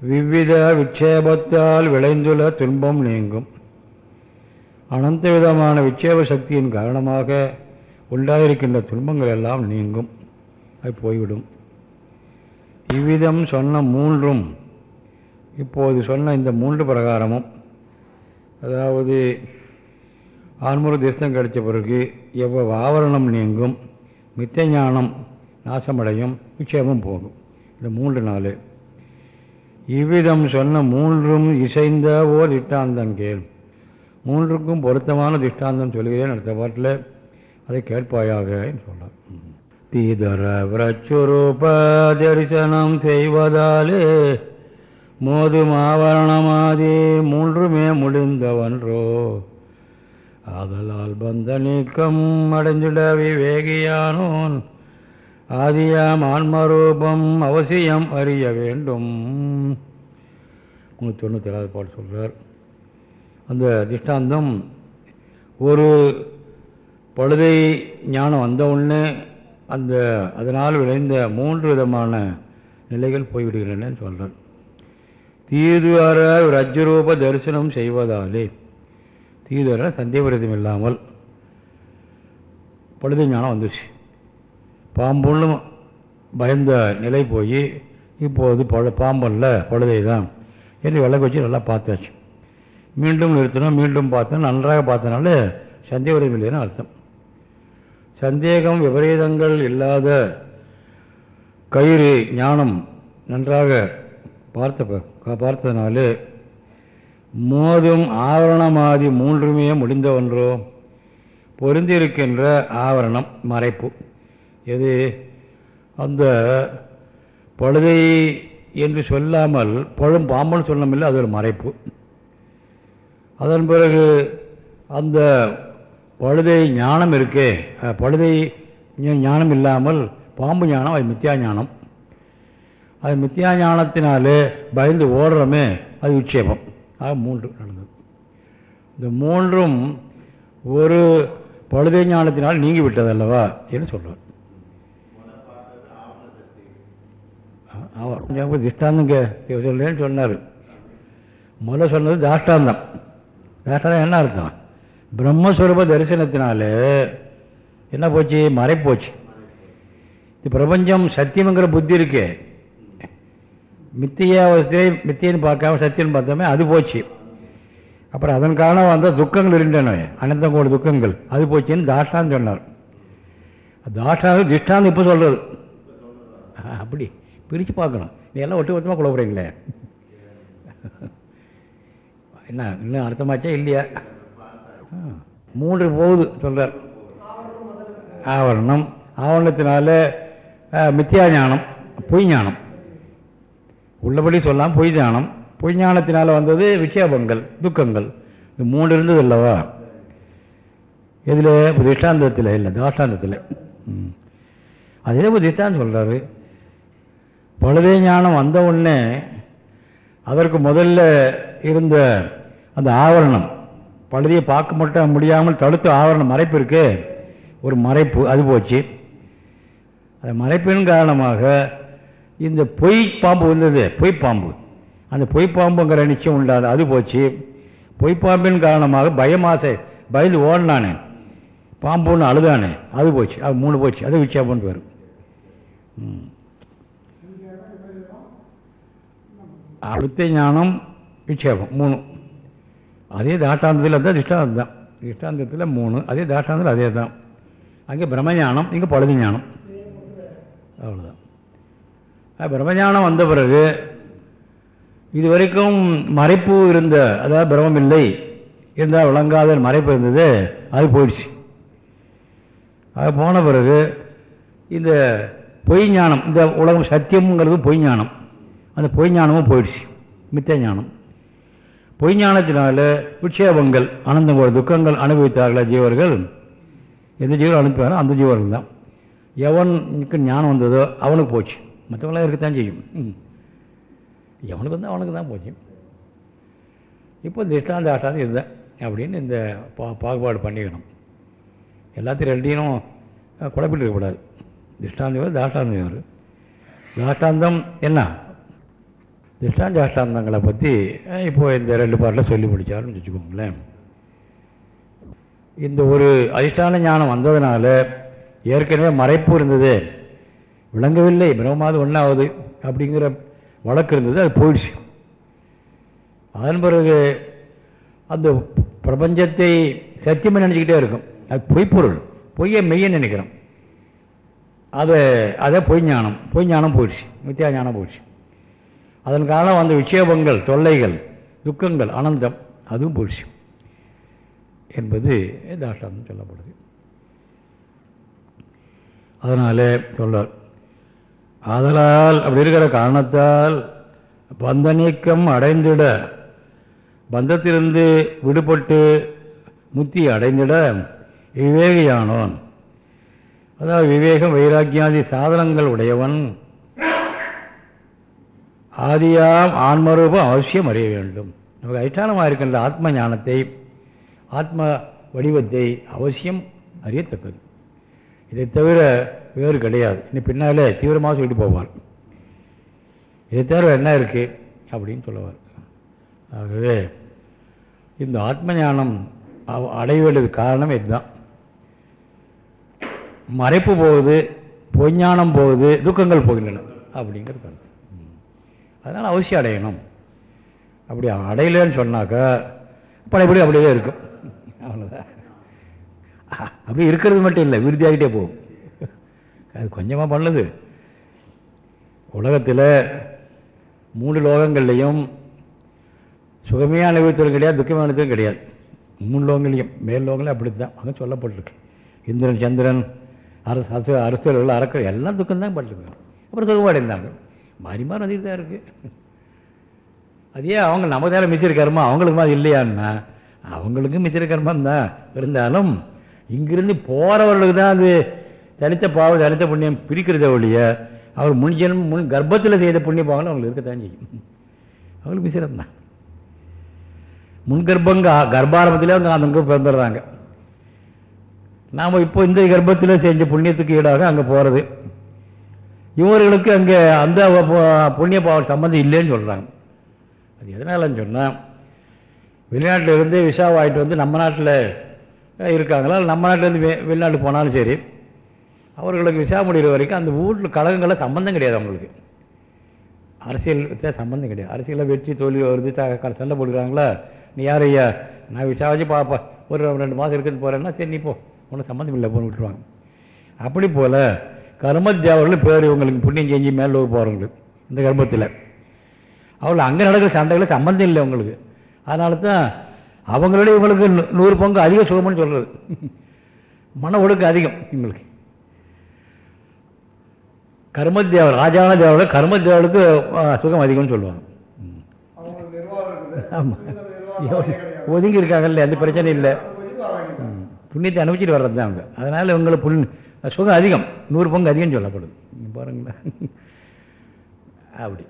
விவ்வித விட்சேபத்தால் விளைந்துள்ள துன்பம் நீங்கும். அனந்த விதமான விட்சேப சக்தியின் காரணமாக உண்டாயிருக்கின்ற துன்பங்கள் எல்லாம் நீங்கும். அது போய்விடும். இவ்விதம் சொன்ன மூன்றும் இப்போது சொன்ன இந்த மூன்று பிரகாரமும் அதாவது ஆன்மூல தரிசனம் கிடைச்ச பிறகு எவ்வளவு ஆவரணம் நீங்கும் மித்த ஞானம் நாசமடையும் நிச்சயமும் போகும். இந்த மூன்று நாள் இவ்விதம் சொன்ன மூன்றும் இசைந்த ஓர் திஷ்டாந்தம் கேள். மூன்றுக்கும் பொருத்தமான திஷ்டாந்தம் சொல்கிறேன் அடுத்த பாட்டில். அதை கேட்பாயாக சொல்கிறார் தீதர விரச்சுரூப தரிசனம் செய்வதாலே மோதும் ஆவரணமாதி மூன்றுமே முடிந்தவன்றோ. ஆதலால் பந்த நீக்கம் அடைஞ்சிட விவேகியானோன் ஆதியாம் ஆன்மரூபம் அவசியம் அறிய வேண்டும். முந்நூற்றி தொண்ணூற்றி ஏழாவது பாட்டு சொல்கிறார் அந்த திஷ்டாந்தம் ஒரு பழுதை ஞானம் வந்த உடனே அந்த அதனால் விளைந்த மூன்று விதமான நிலைகள் போய்விடுகின்றன சொல்கிறார் தீதுவர ரஜ்ஜரூப தரிசனம் செய்வதாலே தீதுவார சந்தேகவிரதம் இல்லாமல் பழுதை ஞானம் வந்துச்சு பாம்புன்னு பயந்த நிலை போய் இப்போது பழ பாம்பல்ல பழுதை தான் என்று விளக்கு வச்சு நல்லா பார்த்தாச்சு. மீண்டும் நிறுத்தினோம் மீண்டும் பார்த்தோம் நன்றாக பார்த்தனால சந்தேகம் இல்லைன்னு அர்த்தம். சந்தேகம் விபரீதங்கள் இல்லாத கயிறு ஞானம் நன்றாக பார்த்த பார்த்ததுனாலே மோதும் ஆவரணமாதி மூன்றுமே முடிந்தவன்றோ பொருந்திருக்கின்ற ஆவரணம் மறைப்பு. எது? அந்த பழுதை என்று சொல்லாமல் பழும் பாம்புன்னு சொன்னமில்லை அது ஒரு மறைப்பு. அதன் பிறகு அந்த பழுதை ஞானம் இருக்கே. பழுதை ஞானம் இல்லாமல் பாம்பு ஞானம் அது மித்யா ஞானம். அது மித்யா ஞானத்தினாலே பயந்து ஓடுறோமே அது விட்சேபம். ஆக மூன்று நடந்தது. இந்த மூன்றும் ஒரு பழுதை ஞானத்தினால் நீங்கி விட்டது அல்லவா என்று சொல்வார். அவர் கொஞ்சம் திஷ்டாந்தங்க சொல்லேன்னு சொன்னார். முதல்ல சொன்னது தாஷ்டாந்தம். தாஷ்டாந்தம் என்ன அர்த்தம்? பிரம்மஸ்வரூப தரிசனத்தினால என்ன போச்சு? மறைப்போச்சு. இது பிரபஞ்சம் சத்தியம்ங்கிற புத்தி இருக்கே. மித்தியாவஸ்திலே மித்தியன்னு பார்க்காம சத்தியன்னு பார்த்தோமே அது போச்சு. அப்புறம் அதன் காரணம் வந்த துக்கங்கள் இருந்தன. அனந்தம் கூட துக்கங்கள். அது போச்சுன்னு தாஷ்டான்னு சொன்னார். தாஷ்டாந்து திஷ்டாந்து இப்போ சொல்கிறது அப்படி பிரித்து பார்க்கணும். நீ எல்லாம் ஒட்டு மொத்தமாக குழப்பறீங்களே. என்ன இன்னும் அர்த்தமாச்சா இல்லையா? மூன்று போகுது சொல்கிறார் ஆவரணம் ஆவரணத்தினால மித்தியா மித்யா ஞானம் பொய் ஞானம் உள்ளபடி சொல்லலாம் பொய் ஞானம் பொய் ஞானத்தினால் வந்தது விக்ஷேபங்கள் துக்கங்கள். இது மூணு இருந்தது அல்லவா? இதில் திஷ்டாந்தத்தில் இல்லை தாஷ்டாந்தத்தில். அதே ஒரு திஷ்டாந்தம் சொல்கிறாரு பழுதே ஞானம் வந்த உடனே அதற்கு முதல்ல இருந்த அந்த ஆவரணம் பழுதியை பார்க்க மட்டும் முடியாமல் தடுத்து ஆவரணம் மறைப்பு இருக்கு ஒரு மறைப்பு அது போச்சு. அந்த மறைப்பின் காரணமாக இந்த பொய் பாம்பு வந்தது பொய் பாம்பு. அந்த பொய் பாம்புங்கிற நிச்சயம் உண்டாது அது போச்சு. பொய் பாம்பின் காரணமாக பயமாசை பயந்து ஓடினானே. பாம்புன்னு அழுதானே அது போச்சு அது மூணு போச்சு அது விட்சாபம்னு வரும் ம். அடுத்த ஞானம் விட்சேபம் மூணு. அதே தாட்டாந்தத்தில் இருந்தால் திஷ்டாந்தம் தான். திஷ்டாந்தத்தில் மூணு அதே தாட்டாந்தத்தில் அதே தான். அங்கே பிரம்மஞானம் இங்கே பழுது ஞானம் அவ்வளோதான் பிரம்மஞானம் வந்த பிறகு இதுவரைக்கும் மறைப்பு இருந்த அதாவது பிரமம் இல்லை இருந்தால் விளங்காத மறைப்பு இருந்தது அது போயிடுச்சு. அது போன பிறகு இந்த பொய் ஞானம் இந்த உலகம் சத்தியம்ங்கிறது பொய் ஞானம் அந்த பொய் ஞானமும் போயிடுச்சு. மித்த ஞானம் பொய் ஞானத்தினால விட்சேபங்கள் அனந்தம் ஒரு துக்கங்கள் அனுபவித்தார்களா ஜீவர்கள்? எந்த ஜீவர்கள் அனுப்பினாரோ அந்த ஜீவர்கள் தான். எவனுக்கு ஞானம் வந்ததோ அவனுக்கு போச்சு. மற்றவங்களாம் இருக்கத்தான் செய்யும். ம். எவனுக்கு வந்து அவனுக்கு தான் போச்சு. இப்போ திஷ்டாந்த ஆட்டாந்து இதுதான் அப்படின்னு இந்த பா பாகுபாடு பண்ணிக்கணும். எல்லாத்தையும் ரெண்டையும் குழப்பிட்டு இருக்கக்கூடாது. திஷ்டாந்தவர் தாஷ்டாந்தவர் தாஷ்டாந்தம் என்ன? திஷ்டாந்தாஷ்டாந்தங்களை பற்றி இப்போது இப்போ இந்த ரெண்டு பாட்டில் சொல்லி முடித்தாருன்னு வச்சுக்கோங்களேன் இந்த ஒரு அதிஷ்டான ஞானம் வந்ததுனால ஏற்கனவே மறைப்பு இருந்தது விளங்கவில்லை பிரம்மாவது ஒன்றாவது அப்படிங்கிற வழக்கு இருந்தது அது போயிடுச்சு அதன் பிறகு அந்த பிரபஞ்சத்தை சத்தியமாக நினச்சிக்கிட்டே இருக்கும் அது பொய்ப்பொருள் பொய்யை மெய்யை நினைக்கிறோம் அதை அதை பொய் ஞானம் பொய் ஞானம் போயிடுச்சு மித்தியா ஞானம் போயிடுச்சு அதன் காரணம் அந்த விட்சேபங்கள் தொல்லைகள் துக்கங்கள் அனந்தம் அதுவும் போயிடுச்சு. என்பது தாஷ்டாந்தம் சொல்லப்படுது. அதனாலே சொல்றார் ஆதலால் அப்படி இருக்கிற காரணத்தால் பந்த நீக்கம் அடைந்திட பந்தத்திலிருந்து விடுபட்டு முத்தி அடைந்திட விவேகியானோன். அதாவது விவேகம் வைராக்கியாதி சாதனங்கள் உடையவன். ஆதியாம் ஆன்மரூபம் அவசியம் அறிய வேண்டும். நமக்கு அதிஷ்டானமாக இருக்கின்ற ஆத்ம ஞானத்தை ஆத்ம வடிவத்தை அவசியம் அறியத்தக்கது. இதை தவிர வேறு கிடையாது. இன்னும் பின்னாலே தீவிரமாக சொல்லிட்டு போவார். இதை தவிர என்ன இருக்குது அப்படின்னு சொல்லுவார். ஆகவே இந்த ஆத்ம ஞானம் அவ- அடைய வேண்டியது காரணம் இதுதான். மறைப்பு போகுது பொய்ஞானம் போகுது துக்கங்கள் போகின்றன அப்படிங்கிறது அதனால் அவசியம் அடையணும். அப்படி அடையலைன்னு சொன்னாக்கா பழையபடி அப்படியே இருக்கும். அவ்வளோதான் அப்படி இருக்கிறது மட்டும் இல்லை விருத்தியாகிட்டே போகும். அது கொஞ்சமாக பண்ணுது. உலகத்தில் மூணு லோகங்கள்லையும் சுகமையான அனுபவித்தலும் கிடையாது துக்கமானதும் கிடையாது. மூணு லோகங்களையும் மேல் லோகங்களையும் அப்படி தான் அங்கே சொல்லப்பட்டிருக்கு. இந்திரன் சந்திரன் அரசு அரசு அரசியல் உள்ள அரக்கர் எல்லாம் துக்கம் தான் பட்டிருக்காங்க அப்புறம் சுகமாக அடைந்தாங்க மாறி மாறி வந்துட்டு தான் இருக்குது அதே அவங்க நம்ம தேவை மிச்சிரு கர்மம் அவங்களுக்கு மாதிரி இல்லையான்னா? அவங்களுக்கும் மிச்சிரு கர்மம் தான் இருந்தாலும் இங்கிருந்து போகிறவர்களுக்கு தான் அது தனித்த பாவம் தனித்த புண்ணியம் பிரிக்கிறத ஒழிய அவர் முன் முன் கர்ப்பத்தில் செய்த புண்ணிய பாவங்களும் அவங்களுக்கு இருக்கத்தான் செய்யும். அவங்களுக்கு மிசிரம் தான் முன் கர்ப்பங்க அவங்க அங்கே பிறந்துடுறாங்க. நாம் இப்போ இந்த கர்ப்பத்தில் செஞ்ச புண்ணியத்துக்கு ஈடாக அங்கே போகிறது இவர்களுக்கு அங்கே அந்த பு- புண்ணிய பாவ சம்மந்தம் இல்லைன்னு சொல்கிறாங்க அது எதனாலன்னு சொன்னால் வெளிநாட்டிலிருந்து விசா வாங்கிட்டு வந்து நம்ம நாட்டில் இருக்காங்களா? நம்ம நாட்டிலேருந்து வெ வெளிநாட்டு போனாலும் சரி அவர்களுக்கு விசா முடிகிற வரைக்கும் அந்த வீட்டில் கழகங்களில் சம்மந்தம் கிடையாது அவங்களுக்கு. அரசியல் சம்மந்தம் கிடையாது. அரசியலில் வெற்றி தோல்வி வருது சண்டை போடுறாங்களா நீ யார் ஐயா? நான் விசா வச்சு பாப்பா ஒரு ரெண்டு மாதம் இருக்குன்னு போகிறேன்னா சரி நீ போ. ஒன்றும் சம்மந்தம் இல்லை போன்னு விட்டுருவாங்க. அப்படி போல் கர்மத்தியாவர்கள் பேர் இவங்களுக்கு புண்ணியம் செஞ்சு மேல் போகிறவங்களுக்கு இந்த கர்மத்தில். அவள் அங்கே நடக்கிற சண்டைகளை சம்மந்தம் இல்லை உங்களுக்கு அதனால தான் அவங்களோட இவங்களுக்கு நூறு பங்கு அதிக சுகம்னு சொல்கிறது மன ஒடுக்கம் அதிகம் இவங்களுக்கு. கர்மத்தேவர் ராஜான தேவரோட கர்மத்தேவருக்கு சுகம் அதிகம்னு சொல்லுவாங்க. ஆமாம். ஒதுங்கி இருக்காங்கல்ல எந்த பிரச்சனையும் இல்லை. புண்ணியத்தை அனுப்பிச்சிட்டு வர்றது தான் அவங்க. அதனால் இவங்களுக்கு புண் சுகம் அதிகம். நூறு பங்கு அதிகம் சொல்லப்படுது பாருங்களேன். அப்படி.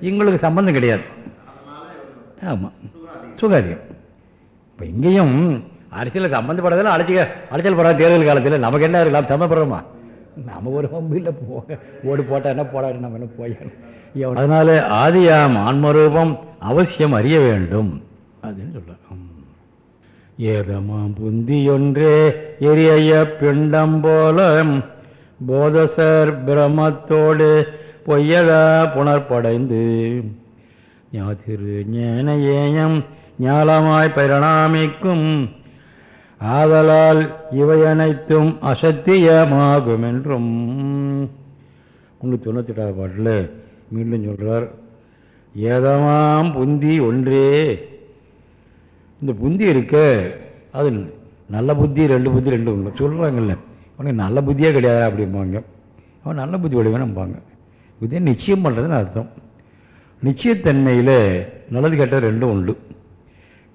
எங்களுக்கு சம்பந்தம் கிடையாது. ஆமாம் சுகம் அதிகம். இப்போ இங்கேயும் அரசியலில் சம்மந்தப்படாதால அழைச்சிக்க அலைச்சல் படாத தேர்தல் காலத்தில். நமக்கு என்ன இருக்கலாம்? சம்மப்படுறோமா நம்ம ஒரு பம்பு இல்லை போ ஓடு போட்டா என்ன போடாது நம்ம என்ன போயிடணும் அதனால ஆதியாம் ஆன்மரூபம் அவசியம் அறிய வேண்டும். அப்படின்னு சொல்கிறோம் ஏதமாம் புந்தியொன்றே எரிய பிண்டம் போல போதசர் பிரமத்தோடு பொய்யதா புனர்படைந்து ஞாதிரு ஞான ஏயம் ஞாலமாய் பரிணாமிக்கும் ஆதலால் இவையனைத்தும் அசத்தியமாகும் என்றும் முன்னூற்றி தொண்ணூற்றி எட்டாவது பாட்டில் மீண்டும் சொல்கிறார் ஏதமாம் புந்தி ஒன்றே இந்த புத்தி இருக்க அது நல்ல புத்தி ரெண்டு புத்தி ரெண்டு உண்டு சொல்கிறாங்கல்ல உனக்கு நல்ல புத்தியே கிடையாது அப்படிம்பாங்க. அவன் நல்ல புத்தி உடையவனம்பாங்க புத்தியை நிச்சயம் பண்ணுறதுன்னு அர்த்தம். நிச்சயத்தன்மையில் நல்லது கெட்டது ரெண்டும் உண்டு.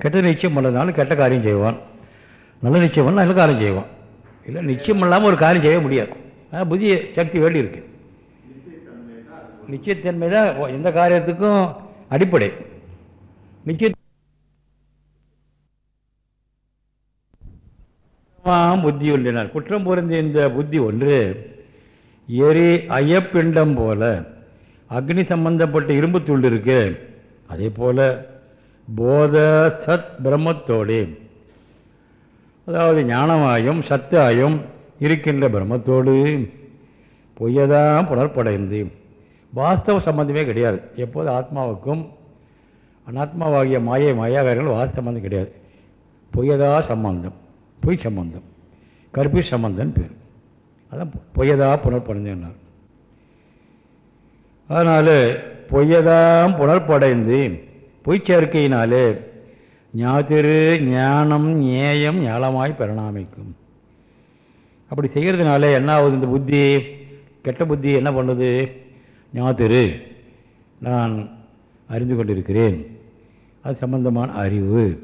கெட்ட நிச்சயம் பண்ணுறதுனால கெட்ட காரியம் செய்வான். நல்ல நிச்சயம் பண்ணால் நல்ல காரியம் செய்வான். இல்லை நிச்சயம் இல்லாமல் ஒரு காரியம் செய்ய முடியாது. ஆனால் புதிய சக்தி வேண்டி இருக்கு. நிச்சயத்தன்மை தான் எந்த காரியத்துக்கும் அடிப்படை. நிச்சய ஆம், புத்தி ஒன்றினார் குற்றம் பொருந்திய இந்த புத்தி ஒன்று எரி ஐயப்பிண்டம் போல அக்னி சம்பந்தப்பட்ட இரும்பு துண்டு இருக்கு. அதே போல போத சத் பிரம்மத்தோடு அதாவது ஞானமாயும் சத்தாயும் இருக்கின்ற பிரம்மத்தோடு பொய்யதான் புலற்படைந்து. வாஸ்தவ சம்பந்தமே கிடையாது. எப்போது ஆத்மாவுக்கும் அனாத்மாவாகிய மாயை மாயாகாரங்கள் வாஸ்தவ சம்பந்தம் கிடையாது. பொய்யதா சம்பந்தம். பொய் சம்பந்தம் கருப்பு சம்பந்தம் பேர். அதான் பொய்யதா புனர்படைந்தார் அதனால் பொய்யதாம் புனர்படைந்து பொய் சேர்க்கையினாலே ஞாதிரு ஞானம் நியாயம் ஞாலமாய் பரிணாமிக்கும் அப்படி செய்கிறதுனால என்ன ஆகுது இந்த புத்தி கெட்ட புத்தி என்ன பண்ணுது? ஞாதிரு நான் அறிந்து கொண்டிருக்கிறேன். அது சம்பந்தமான அறிவு.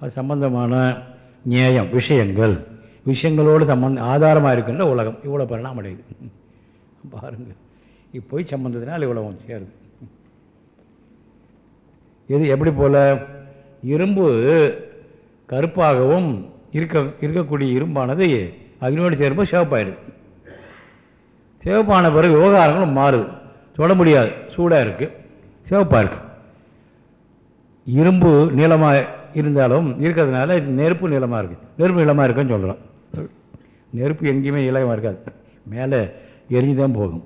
அது சம்பந்தமான நியாயம் விஷயங்கள். விஷயங்களோடு சம்பந்த ஆதாரமாக இருக்கின்ற உலகம். இவ்வளோ பரிணாமம் அடையுது. பாருங்கள். இப்போய் சம்பந்தத்தினால் இவ்வளோ சேருது. இது எப்படி போல? இரும்பு கருப்பாகவும் இருக்க இருக்கக்கூடிய இரும்பானது அக்னியோடு சேரும்போது சிவப்பாயிடுது. சிவப்பான பிறகு விவகாரங்களும் மாறுது. தொட முடியாது. சூடாக இருக்குது சிவப்பாக இருக்குது இரும்பு நீளமாக இருந்தாலும் இருக்கிறதுனால நெருப்பு நிலமாக இருக்குது நெருப்பு நிலமாக இருக்குன்னு சொல்கிறோம் நெருப்பு எங்கேயுமே நீளமாக இருக்காது. மேலே எரிஞ்சு தான் போகும்.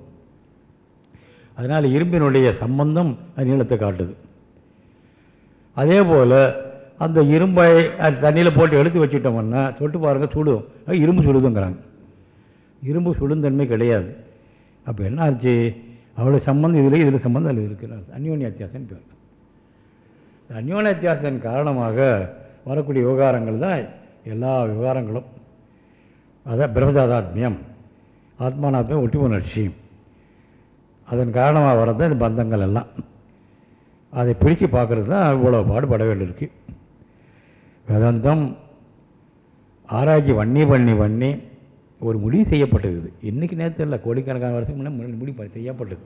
அதனால் இரும்பினுடைய சம்பந்தம் அது நீளத்தை காட்டுது. அதே போல் அந்த இரும்பை அது தண்ணியில் போட்டு எடுத்து வச்சுட்டோம்னா தொட்டு பாருங்கள் சுடும். இரும்பு சுடுதுங்கிறாங்க. இரும்பு சுடுந்தன்மை கிடையாது. அப்போ என்ன ஆச்சு? அவ்வளோ சம்பந்தம் இதில் இதில் சம்பந்தம் அதில் இருக்கிறார் அந்யோன்ய அத்தியாசம் பேர். அந்யோன்ய அத்தியாசத்தின் காரணமாக வரக்கூடிய விவகாரங்கள் தான் எல்லா விவகாரங்களும். அதான் பிரம்மதாதாத்மியம் ஆத்மானாத்மியம் ஒட்டி உணர்ச்சி அதன் காரணமாக வர்றது இந்த பந்தங்கள் எல்லாம். அதை பிரித்து பார்க்குறது தான் இவ்வளோ பாடுபட வேண்டியிருக்கு. வேதாந்தம் ஆராய்ச்சி பண்ணி பண்ணி பண்ணி ஒரு முடிவு செய்யப்பட்டிருக்குது. இன்றைக்கி நேரத்தில் இல்லை கோடிக்கணக்கான வருஷத்துக்கு முன்னாடி முடிவு பண்ணி செய்யப்பட்டது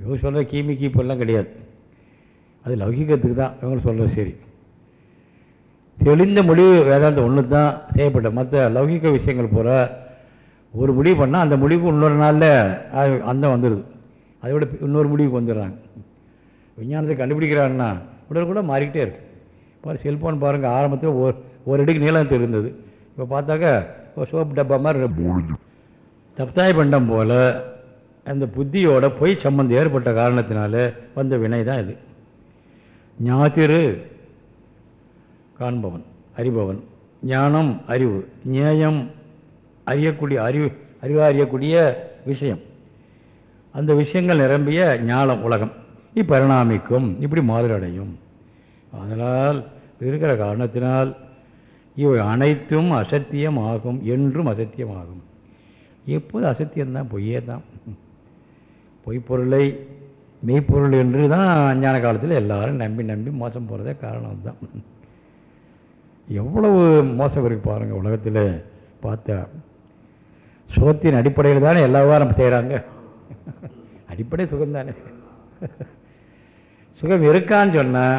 இவங்க சொல்கிற கீமி கீப்பெல்லாம் கிடையாது. அது லௌகிகத்துக்கு தான். இவங்க சொல்கிறது சரி. தெளிந்த முடிவு வேதாந்தம் ஒன்று தான் செய்யப்பட்ட. மற்ற லௌகிக விஷயங்கள் பூரா ஒரு முடிவு பண்ணால் அந்த முடிவுக்கு இன்னொரு நாளில் அந்த வந்துடுது அதை விட இன்னொரு முடிவுக்கு வந்துடுறாங்க. விஞ்ஞானத்தை கண்டுபிடிக்கிறாங்கன்னா உடல் கூட மாறிக்கிட்டே இருக்கு. பாரு செல்ஃபோன் பாருங்கள் ஆரம்பத்தில் ஒரு ஒரு அடிக்கு நீளம் இருந்தது இப்போ பார்த்தாக்கா ஒரு சோப்பு டப்பா மாதிரி தப்தாய் பண்டம் போல் அந்த புத்தியோட பொய் சம்பந்தம் ஏற்பட்ட காரணத்தினால வந்த வினை தான் இது. ஞாத்திரு காண்பவன் அறிபவன். ஞானம் அறிவு. நியாயம் அறியக்கூடிய அறிவு அறிவாக அறியக்கூடிய விஷயம். அந்த விஷயங்கள் நிரம்பிய ஞானம் உலகம். இப்பரிணாமிக்கும் இப்படி மாதரடையும் அதனால் இருக்கிற காரணத்தினால் இவை அனைத்தும் அசத்தியம் ஆகும் என்றும் அசத்தியமாகும். எப்போது அசத்தியம்தான் பொய்யே தான். பொய்ப்பொருளை மெய்ப்பொருள் என்று தான் அஞ்ஞான காலத்தில் எல்லாரும் நம்பி நம்பி மோசம் போகிறதே காரணம் தான் எவ்வளவு மோசம் இருக்குது பாருங்கள் உலகத்தில். பார்த்தா சுகத்தின் அடிப்படையில் தானே எல்லா வாரம் செய்கிறாங்க அடிப்படை சுகம்தானே. சுகம் இருக்கான்னு சொன்னால்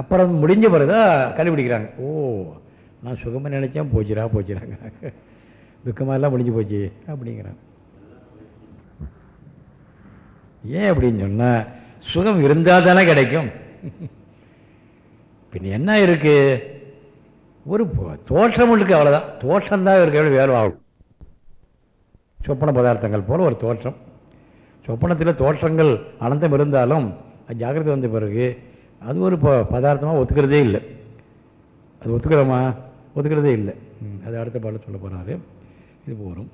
அப்புறம் முடிஞ்ச பிறகுதான் கண்டுபிடிக்கிறாங்க. ஓ நான் சுகமாக நினச்சேன் போச்சுடா போச்சுறாங்க துக்கமாகலாம் முடிஞ்சு போச்சு அப்படிங்கிறாங்க. ஏன் அப்படின்னு சொன்னால் சுகம் இருந்தால் தானே கிடைக்கும். பின்ன என்ன இருக்கு? ஒரு தோற்றம் இருக்கு அவ்வளோதான் தோற்றம் தான் இருக்கு எவ்வளோ வேறு ஆகும். சொப்பன பதார்த்தங்கள் போல ஒரு தோற்றம். சொப்பனத்தில் தோற்றங்கள் அனந்தம் இருந்தாலும் ஜாகிரதை ஜாக்கிரதை வந்த பிறகு அது ஒரு ப பதார்த்தமாக ஒத்துக்கிறதே இல்லை. அது ஒத்துக்கிறோமா? ஒத்துக்கிறதே இல்லை. ம், அது அடுத்த பாடல சொல்ல போகிறாரு இது போகிறோம்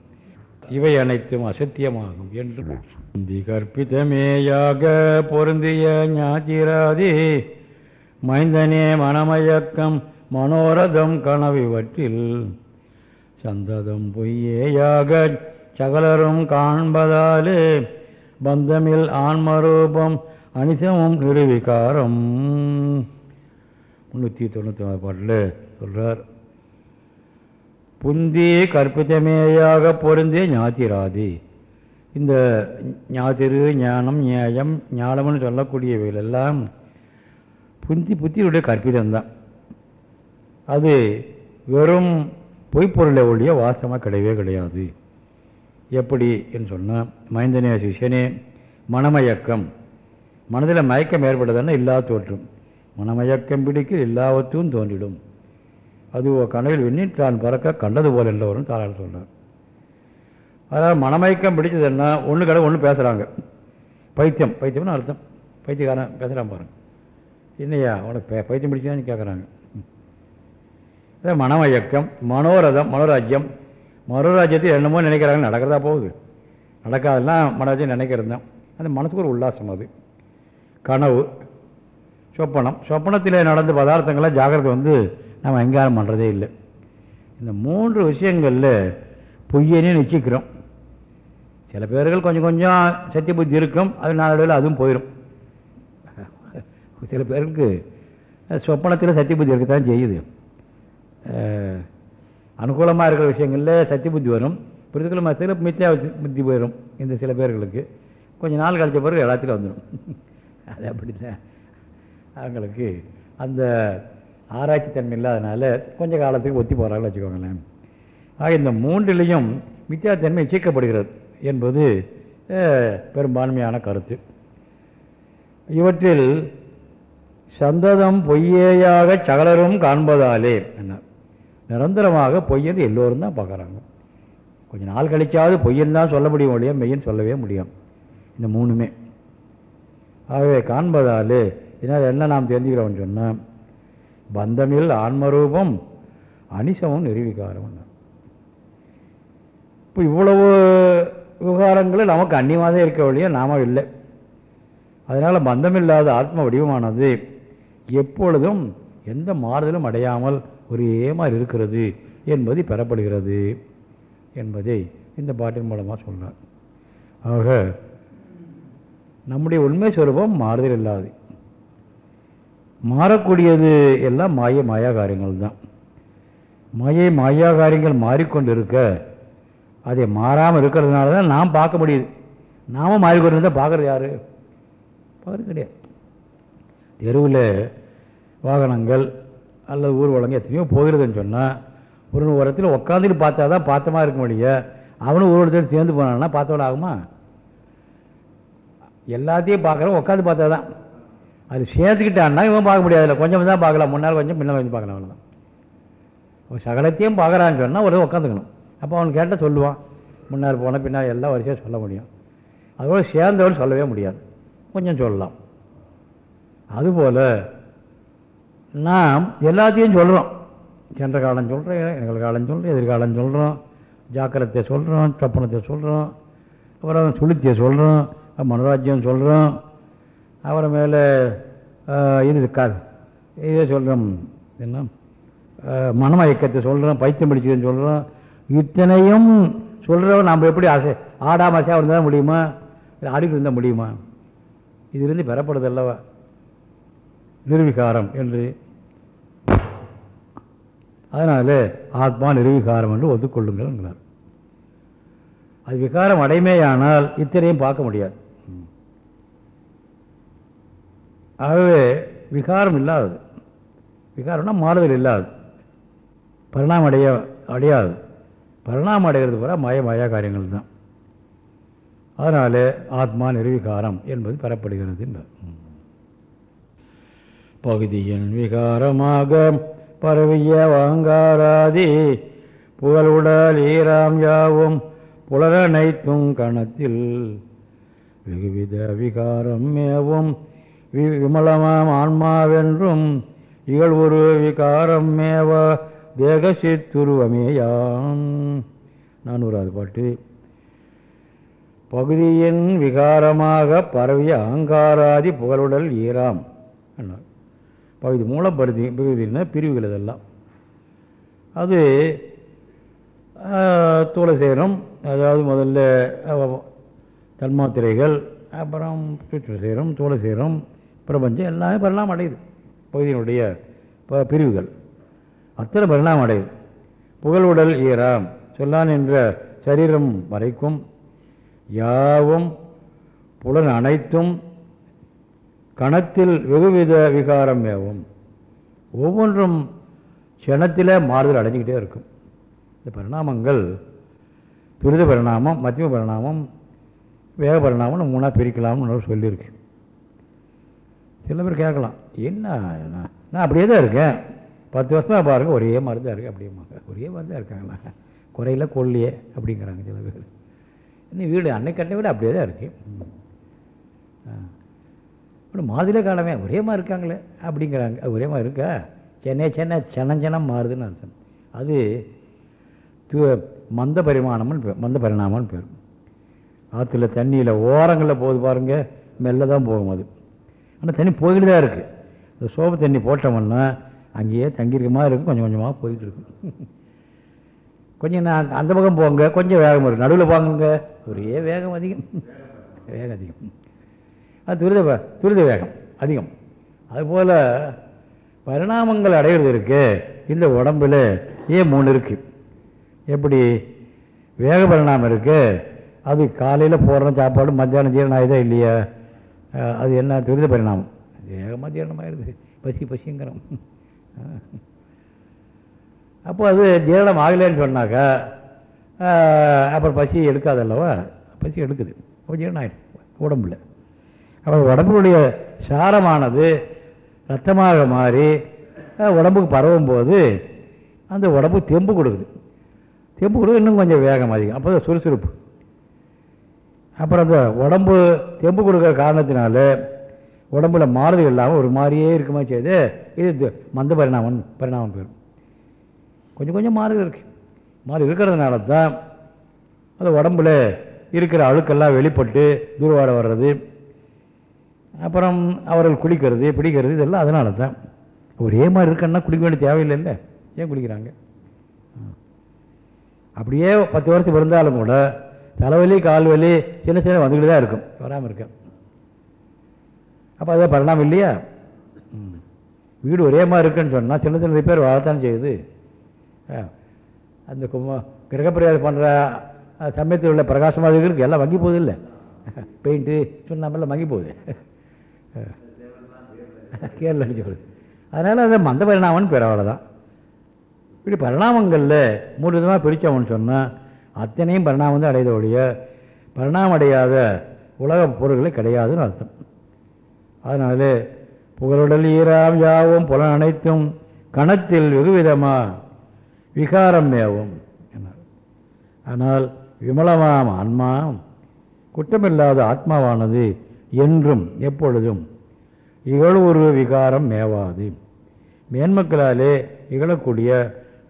இவை அனைத்தும் அசத்தியமாகும் என்று இந்தி கற்பிதமேயாக பொருந்திய ஞாத்திராதி மைந்தனே மனமயக்கம் மனோரதம் கனவிவற்றில். சந்ததம் பொய்யேயாக சகலரும் காண்பதாலே பந்தமில் ஆன்மரூபம் அனிசமும் நிருவிகாரம் முந்நூற்றி தொண்ணூற்றி பாட்டில் சொல்கிறார் புந்தி கற்பித்தமேயாக பொருந்தே ஞாத்திராதி இந்த ஞாத்திரு ஞானம் நியாயம் ஞானம்னு சொல்லக்கூடியவைகள் எல்லாம் புந்தி புத்தியுடைய கற்பிதம்தான். அது வெறும் பொய்ப்பொருளை ஒழிய வாசமாக கிடையவே கிடையாது. எப்படி என்று சொன்னால் மைந்தனே சிஷனே மனமயக்கம். மனதில் மயக்கம் ஏற்படுதுன்னா இல்லாத தோற்றும். மனமயக்கம் பிடிக்க எல்லாவற்றும் தோன்றிடும். அது கனவில் விண்ணி தான் பறக்க கண்டது போல் எல்லோரும் தாராளம் சொல்கிறார் அதாவது மனமயக்கம் பிடிச்சதுன்னா ஒன்று கடை ஒன்று பேசுகிறாங்க பைத்தியம் பைத்தியம்னு அர்த்தம். பைத்தியக்காரன் பேசுகிறான் பாருங்க என்னையா உனக்கு பே பைத்தியம் பிடிச்சதான்னு கேட்குறாங்க அதான் மனமயக்கம் மனோரதம் மனோராஜ்யம். மனோராஜ்யத்தில் என்னமோ நினைக்கிறாங்க நடக்கிறதா போகுது. நடக்காதெல்லாம் மனோராஜ்யம் நினைக்கிறது தான். அந்த மனசுக்கு ஒரு உல்லாசம் அது. கனவு சொப்பனம். சொப்பனத்தில் நடந்த பதார்த்தங்கள்லாம் ஜாக்கிரதை வந்து நம்ம அங்கீகாரம் பண்ணுறதே இல்லை. இந்த மூன்று விஷயங்களில் பொய்யனே நிச்சயிக்கிறோம். சில பேர்கள் கொஞ்சம் கொஞ்சம் சத்திய புத்தி இருக்கும் அது நாளடைவில் அதுவும் போயிடும் சில பேருக்கு சொப்பனத்தில் சத்திய புத்தி இருக்கத்தான் செய்யுது. அனுகூலமாக இருக்கிற விஷயங்களில் சத்திய புத்தி வரும். பிரதிகூலமாக சில மித்தியா புத்தி போயிடும் இந்த சில பேர்களுக்கு. கொஞ்சம் நாள் கழிச்ச பிறகு எல்லாத்துக்கும் வந்துடும் அது அப்படித்தான். அவங்களுக்கு அந்த ஆராய்ச்சி தன்மை இல்லாதனால கொஞ்சம் காலத்துக்கு ஒத்தி போகிறாங்கன்னு வச்சுக்கோங்களேன். ஆக இந்த மூன்றிலையும் மித்தியாத்தன்மை சீக்கப்படுகிறது என்பது பெரும்பான்மையான கருத்து. இவற்றில் சந்ததம் பொய்யேயாக சகலரும் காண்பதாலே என்ன நிரந்தரமாக பொய்யது எல்லோரும் தான் பார்க்குறாங்க. கொஞ்சம் நாள் கழிச்சாவது பொய்யன்னு தான் சொல்ல முடியும் ஒழிய மெய்யன் சொல்லவே முடியும். இந்த மூணுமே. ஆகவே காண்பதாலே இதனால் என்ன நாம் தெரிஞ்சுக்கிறோம்னு சொன்னால் பந்தமில் ஆன்மரூபம் அனிசமும் நிரூபிக்காரம் இப்போ இவ்வளவு விவகாரங்களில் நமக்கு அந்நியமாக இருக்க வழியோ நாம இல்லை. அதனால் பந்தமில்லாத ஆத்ம வடிவமானது எப்பொழுதும் எந்த மாறுதலும் அடையாமல் ஒரே மாதிரி இருக்கிறது என்பது பெறப்படுகிறது என்பதை இந்த பாட்டின் மூலமாக சொல்கிறார் ஆக நம்முடைய உண்மை சுரூபம் மாறுதல் இல்லாது. மாறக்கூடியது எல்லாம் மாய மாயா காரியங்கள் தான். மாயை மாயா காரியங்கள் மாறிக்கொண்டு இருக்க அதை மாறாமல் இருக்கிறதுனால தான் நாம் பார்க்க முடியுது. நாமும் மாறிக்கொண்டு இருந்தால் பார்க்குறது யாரு? பார்க்குறது கிடையாது. தெருவில் வாகனங்கள் அல்லது ஊர்வலங்கள் எத்தனையோ போகிறதுன்னு சொன்னால் ஒரு உரத்தில் உட்காந்துட்டு பார்த்தா தான் பார்த்தமா இருக்க முடியும் அவனும் ஊர்வலத்தோடு சேர்ந்து போனான்னா பார்த்தவன ஆகுமா? எல்லாத்தையும் பார்க்குறோம் உட்காந்து பார்த்தா தான். அது சேர்த்துக்கிட்டான்னா இவன் பார்க்க முடியாதுல்ல கொஞ்சம் தான் பார்க்கலாம். முன்னால் கொஞ்சம் பின்னால் கொஞ்சம் பார்க்கலாம் அவ்வளோதான் சகலத்தையும் பார்க்குறான்னு சொன்னால் ஒரு உட்காந்துக்கணும் அப்போ அவன் கேட்டால் சொல்லுவான். முன்னால் போனால் பின்னால் எல்லாம் வரிசையாக சொல்ல முடியும். அதோட சேர்ந்தவன் சொல்லவே முடியாது. கொஞ்சம் சொல்லலாம். அதுபோல் நாம் எல்லாத்தையும் சொல்கிறோம் சென்ற காலம் சொல்கிறேன் நிகழ்காலம் சொல்கிறேன் எதிர்காலம் சொல்கிறோம் ஜாக்கிரத்தை சொல்கிறோம் சொப்பனத்தை சொல்கிறோம் அப்புறம் சுளுத்தியை சொல்கிறோம் மனோராஜ்யம் சொல்கிறோம் அப்புறம் மேலே இது இருக்காது. இதே சொல்கிறோம் என்ன? மனமயக்கத்தை சொல்கிறோம் பைத்தியம் பிடிச்சதுன்னு சொல்கிறோம் இத்தனையும் சொல்கிறவன் நம்ம எப்படி ஆசை ஆடாம அசையாக இருந்தால் முடியுமா? இல்லை ஆடிட்டு இருந்தால் முடியுமா? இதிலிருந்து பெறப்படுது அல்லவா? நிர்வீகாரம் என்று. அதனால் ஆத்மா நிர்வீகாரம் என்று ஒத்துக்கொள்ளுங்கள்ங்கிறார் அது விகாரம் அடைமையானால் இத்தனையும் பார்க்க முடியாது. ஆகவே விகாரம் இல்லாதது. விகாரம்னா மாறுதல் இல்லாது பரிணாமம் அடைய அடையாது. பரிணாமம் அடைகிறது பூரா மய மய காரியங்கள் தான். அதனால் ஆத்மா நிர்விகாரம் என்பது பெறப்படுகிறது என்றார். பகுதியின் விகாரமாக பரவிய வாங்காராதி புகழுடல் ஈராம் யாவும் புலரனைத்தும் கணத்தில் வெகுவித விகாரம் மேவும் வி- விமலமாம் ஆன்மாவென்றும் இகழ் ஒரு விகாரம் மேவ தேகசித்துருவமேயாம் நானூறாவது பாட்டு. பகுதியின் விகாரமாக பரவிய அங்காராதி புகழுடல் ஈராம். என்னார் பகுதி மூலப்பகுதி பகுதினா பிரிவுகள் இதெல்லாம். அது தூளசேரம் அதாவது முதல்ல தன்மாத்திரைகள் அப்புறம் சுற்றுசேரம் தூளசேரம் பிரபஞ்சம் எல்லாமே பரிணாமம் அடையுது. பகுதியினுடைய ப- பிரிவுகள். அத்தனை பரிணாமம் அடையுது. புகழுடல் ஈராம் சொல்லான் என்ற சரீரம் வரைக்கும் யாவும் புலன் அனைத்தும் கணத்தில் வெகுவித விகாரம் மேவும் ஒவ்வொன்றும் க்ஷணத்தில் மாறுதல் அடைஞ்சிக்கிட்டே இருக்கும். இந்த பரிணாமங்கள் துரித பரிணாமம் மத்திய பரிணாமம் வேக பரிணாமம்னு மூணாக பிரிக்கலாம்னு சொல்லியிருக்கு. சில பேர் கேட்கலாம் என்ன நான் அப்படியே தான் இருக்கேன். பத்து வருஷமாக பாருங்க ஒரே மாதிரி தான் இருக்கேன் அப்படியே ஒரே மாதிரி தான் இருக்காங்களா குறையில கொல்லையே அப்படிங்கிறாங்க சில பேர். இன்னும் வீடு அன்னைக்கு கட்டின வீடு அப்படியே தான் இருக்கு. ஆ. அப்புறம் மாதிரிலே காலமே ஒரே மாதிரி இருக்காங்களே அப்படிங்கிறாங்க. ஒரே மாதிரி இருக்கா? சென்னை சென்னை சனஞ்சனம் மாறுதுன்னு அர்த்தம். அது து மந்த பரிமாணம்னு பேர் மந்த பரிணாமம்னு பேர். ஆற்றுல தண்ணியில் ஓரங்களில் போகுது பாருங்கள் மெல்ல தான் போகும் அது. ஆனால் தண்ணி போய்கிட்டு தான் இருக்குது இந்த சோப்பு தண்ணி போட்டோம்னா அங்கேயே தங்கியிருக்க மாதிரி இருக்கும். கொஞ்சம் கொஞ்சமாக போயிட்டு இருக்கும். கொஞ்சம் நான் அந்த பக்கம் போங்க. கொஞ்சம் வேகம் இருக்கும் நடுவில் போங்க ஒரே வேகம் அதிகம். வேகம் அதிகம். அது துரித துரித வேகம் அதிகம். அதுபோல் பரிணாமங்கள் அடைகிறது இருக்கு இந்த உடம்புல ஏன் மூணு இருக்குது எப்படி? வேக பரிணாமம் இருக்குது அது காலையில் போடுற சாப்பாடு மத்தியானம் ஜீரணம் ஆகிதான் இல்லையா? அது என்ன துரித பரிணாமம்? வேகமாக ஜீரணம் பசி பசிங்கிறோம். அப்போ அது ஜீரணம் ஆகலைன்னு சொன்னாக்கா அப்புறம் பசி எடுக்காதல்லவா? பசி எடுக்குது. அப்போ ஜீரணம் ஆயிடுது. உடம்புல. அப்போ உடம்புடைய சாரமானது ரத்தமாக மாறி உடம்புக்கு பரவும் போது அந்த உடம்பு தெம்பு கொடுக்குது. தெம்பு கொடுக்க இன்னும் கொஞ்சம் வேகம் அதிகம். அப்போ தான் சுறுசுறுப்பு. அப்புறம் அந்த உடம்பு தெம்பு கொடுக்குற காரணத்தினால உடம்புல மாறுதல் இல்லாமல் ஒரு மாதிரியே இருக்குமா செய்து இது மந்த பரிணாமம் பரிணாமம் பேரும். கொஞ்சம் கொஞ்சம் மாறுதல் இருக்குது மாறி இருக்கிறதுனால தான் அது உடம்புல இருக்கிற அழுக்கெல்லாம் வெளிப்பட்டு தூர்வாட வர்றது அப்புறம் அவர்கள் குளிக்கிறது பிடிக்கிறது இதெல்லாம் அதனால தான். ஒரே மாதிரி இருக்குன்னா குளிக்க வேண்டிய தேவையில்லைல்ல. ஏன் குளிக்கிறாங்க? அப்படியே பத்து வருஷம் இருந்தாலும் கூட தலைவலி கால் வலி சின்ன சின்ன வந்துக்கிட்டு தான் இருக்கும். வராமல் இருக்க. அப்போ அதே பரிணாமம் இல்லையா? ம். வீடு ஒரே மாதிரி இருக்குன்னு சொன்னால் சின்ன சின்ன ரிப்பேர் வரத்தான் செய்யுது. ஆ. அந்த கும்ப கிரகப்பிரவேசம் பண்ணுற சமயத்தில் உள்ள பிரகாசமாக இருக்கு எல்லாம் வங்கி போகுது இல்லை? பெயிண்ட்டு சுண்ணாம்பெல்லாம் வங்கி போகுது. கேரள சொல்லுது அதனால் அது மந்த பரிணாமம்னு பேர் அவ்வளோதான் இப்படி பரிணாமங்களில் மூணு விதமாக பிரித்தோம்னு சொன்னால் அத்தனையும் பரிணாமம் தான் அடையத ஒழிய பரிணாமம் அடையாத உலக பொருள்களே கிடையாதுன்னு அர்த்தம். அதனால புகழுடல் ஈராம் யாவும் புலன் அனைத்தும் கணத்தில் வெகுவிதமா விகாரம் மேவும் ஆனால் விமலமாம் ஆன்மா குற்றமில்லாத ஆத்மாவானது என்றும் எப்பொழுதும் இகழொரு விகாரம் மேவாது. மேன்மக்களாலே இகழக்கூடிய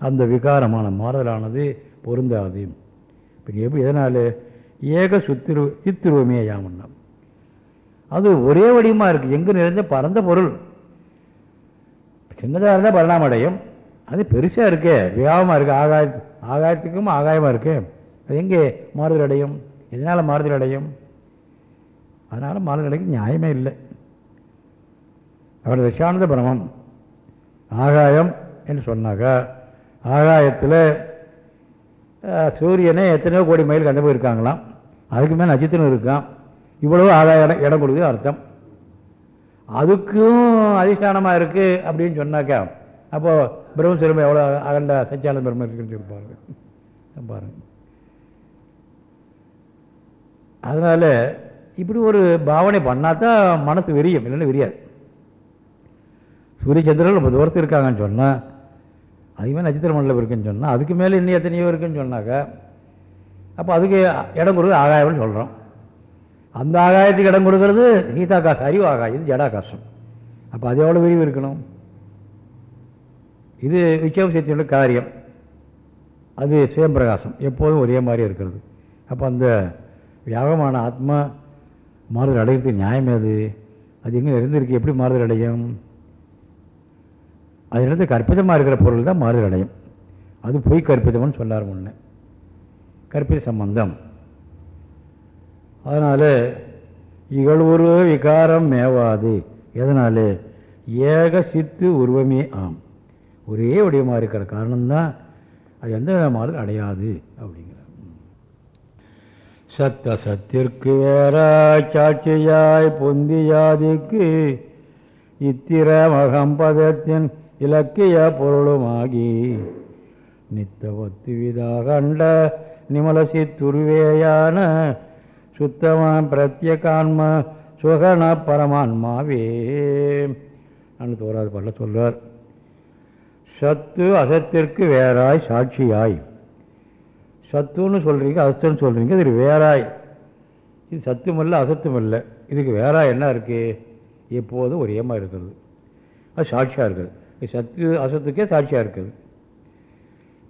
அந்த விகாரமான மாறுதலானது பொருந்தாது. இப்போ எதனால்? ஏக சுத்திரு சித்திருவமே யாமன்னா அது ஒரே வடிவமாக இருக்குது எங்கு நிறைந்த பரந்த பொருள். சின்னதாக இருந்தால் பரிணாமம் அடையும். அது பெருசாக இருக்கே. வியாபமாக இருக்குது ஆகாய ஆகாயத்துக்கும் ஆகாயமாக இருக்கு. அது எங்கே? மாறுதல் அடையும். எதனால் மாறுதல் அடையும்? அதனால் மாறுதல் அடைக்கு நியாயமே இல்லை. அவர் விஷயானந்த பிரமம் ஆகாயம் என்று சொன்னாக்கா ஆகாயத்தில் சூரியனே எத்தனையோ கோடி மைல் கண்டு போயிருக்காங்களாம் அதுக்கு மேலே நட்சத்திரம் இருக்கான் இவ்வளவு ஆதாய இடம் இடம் கொடுக்குது அர்த்தம். அதுக்கும் அதிஷ்டானமாக இருக்குது அப்படின்னு சொன்னாக்கா அப்போது பிரம்ம சிறுமை எவ்வளோ அகண்ட சச்சியானந்த பிரம்ம இருக்குன்னு இருப்பாங்க பாருங்க. அதனால் இப்படி ஒரு பாவனை பண்ணாதான் மனசு விரியும். இல்லைன்னு விரியாது. சூரிய சந்திரன் ரொம்ப தூரத்தில் இருக்காங்கன்னு சொன்னால் அதிகமாக நட்சத்திர மண்டலம் இருக்குன்னு சொன்னால் அதுக்கு மேலே இன்னும் எத்தனையோ இருக்குன்னு சொன்னாக்கா அப்போ அதுக்கு இடம் கொடுக்குறது ஆகாயம்னு சொல்கிறோம் அந்த ஆகாயத்துக்கு இடம் கொடுக்கறது கீதாகாசம் அறிவு ஆகாயம் இது ஜடாகாசம். அப்போ அது எவ்வளோ விரிவு இருக்கணும்? இது விச்சவசத்தியோட காரியம். அது சுயம்பிரகாசம் எப்போதும் ஒரே மாதிரி இருக்கிறது. அப்போ அந்த வியாபகமான ஆத்மா மாறுதல் அடைகிறதுக்கு நியாயம் அது அது எங்கே இருந்திருக்கு? எப்படி மாறுதல் அடையும்? அதிலிருந்து கற்பிதமாக இருக்கிற பொருள் தான் மாறுதல் அடையும் அது பொய் கற்பிதம்னு சொன்னார் ஒன்று கற்பித சம்பந்தம். அதனால் இகழ்வுரு விகாரம் மேவாது. எதனால? ஏக சித்து உருவமே ஆம். ஒரே வடிவமாக இருக்கிற காரணம்தான் அது எந்த விதமாலும் அடையாது அப்படிங்கிற சத்த சத்திற்கு வேற சாட்சியாய் பொந்தியாதிக்கு இத்திர மகம்பதத்தின் இலக்கிய பொருளுமாகி நித்த பத்து விதாக அண்ட நிமலசி துருவேயான சுத்தமாம் பிரத்யகான்ம சுகன பரமான்மாவே நான் தோறாது பல்ல சொல்வார் சத்து அசத்திற்கு வேறாய் சாட்சியாய். சத்துன்னு சொல்கிறீங்க அசத்துன்னு சொல்கிறீங்க இது வேறாய். இது சத்தும் இல்லை அசத்தும் இல்லை இதுக்கு வேறாய் என்ன இருக்குது எப்போதும் ஒரே மாதிரி இருக்கிறது. அது சாட்சியாக இருக்குது. சத்து அசத்துக்கே சாட்சியாக இருக்குது.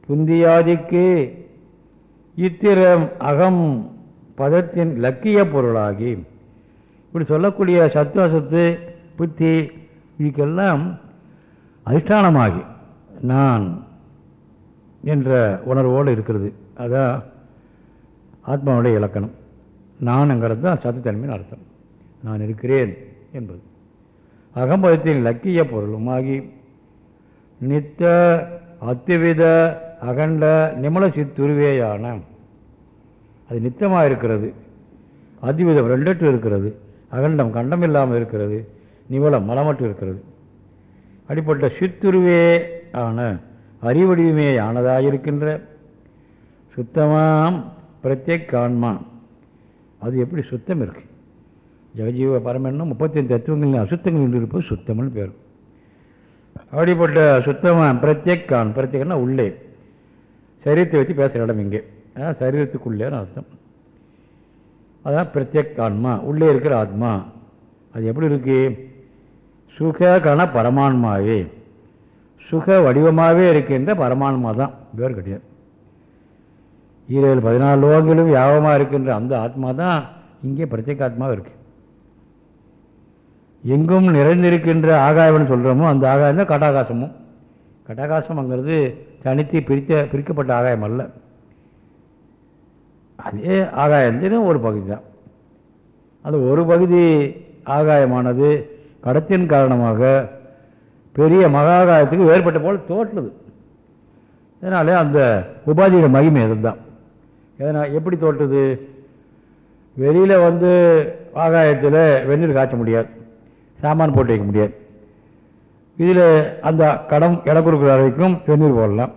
புந்தியாதிக்கு இத்திரம் அகம் பதத்தின் லக்கிய பொருளாகி இப்படி சொல்லக்கூடிய சத்து அசத்து புத்தி இதுக்கெல்லாம் அதிஷ்டானமாகி நான் என்ற உணர்வோடு இருக்கிறது. அதான் ஆத்மாவுடைய இலக்கணம். நான்ங்கிறது தான் சத்துத்தன்மையின் அர்த்தம். நான் இருக்கிறேன் என்பது. அகம்பதத்தின் லக்கிய பொருளுமாகி நித்த அத்துவித அகண்ட நிமல சித்துருவேயான அது நித்தமாக இருக்கிறது. அதிவிதம் ரெண்டற்று இருக்கிறது. அகண்டம் கண்டம் இல்லாமல் இருக்கிறது. நிவலம் மலமற்று இருக்கிறது. அப்படிப்பட்ட சித்துருவே ஆன அறிவடிவுமே ஆனதாயிருக்கின்ற சுத்தமாம் பிரத்யேக் காண்மா அது எப்படி சுத்தம் இருக்குது ஜெகஜீவ பரமென்னும் முப்பத்தஞ்சு தத்துவங்களின் அசுத்தங்கள் என்று இருப்பது சுத்தம்னு பேர் அப்படிப்பட்ட சுத்தமாக பிரத்யேக் கான் பிரத்யேகன்னா உள்ளே. சரீரத்தை வச்சு பேசுகிற இடம் இங்கே. அதான் சரீரத்துக்குள்ளேன்னு அர்த்தம். அதான் பிரத்யேக் ஆன்மா உள்ளே இருக்கிற ஆத்மா. அது எப்படி இருக்கு? சுக பரமான்மாவே. சுக வடிவமாகவே இருக்கின்ற பரமான்மா தான். வேறு கிடையாது. ஈரேழு பதினாலு லோகங்களும் யாபமாக இருக்கின்ற அந்த ஆத்மா தான் இங்கே பிரத்யேக ஆத்மாவும் இருக்குது எங்கும் நிறைந்திருக்கின்ற ஆகாயம்னு சொல்கிறோமோ அந்த ஆகாயம் தான் கட்டாகாசமும் கட்டாகாசம்ங்கிறது தனித்து பிரித்த பிரிக்கப்பட்ட ஆகாயம் அல்ல. அதே ஆகாயத்தின் ஒரு பகுதி தான். அந்த ஒரு பகுதி ஆகாயமானது கடத்தின் காரணமாக பெரிய மகாகாயத்துக்கு வேறுபட்ட போல் தோற்றுது. அதனால் அந்த உபாதியோட மகிமை அதுதான். எதனால் எப்படி தோற்றுது? வெளியில் வந்து ஆகாயத்தில் வெந்நீர் காய்ச்ச முடியாது. சாமான் போட்டு வைக்க முடியாது. இதில் அந்த கடம் இடம் கொடுக்குற வரைக்கும் வெந்நீர் போடலாம்.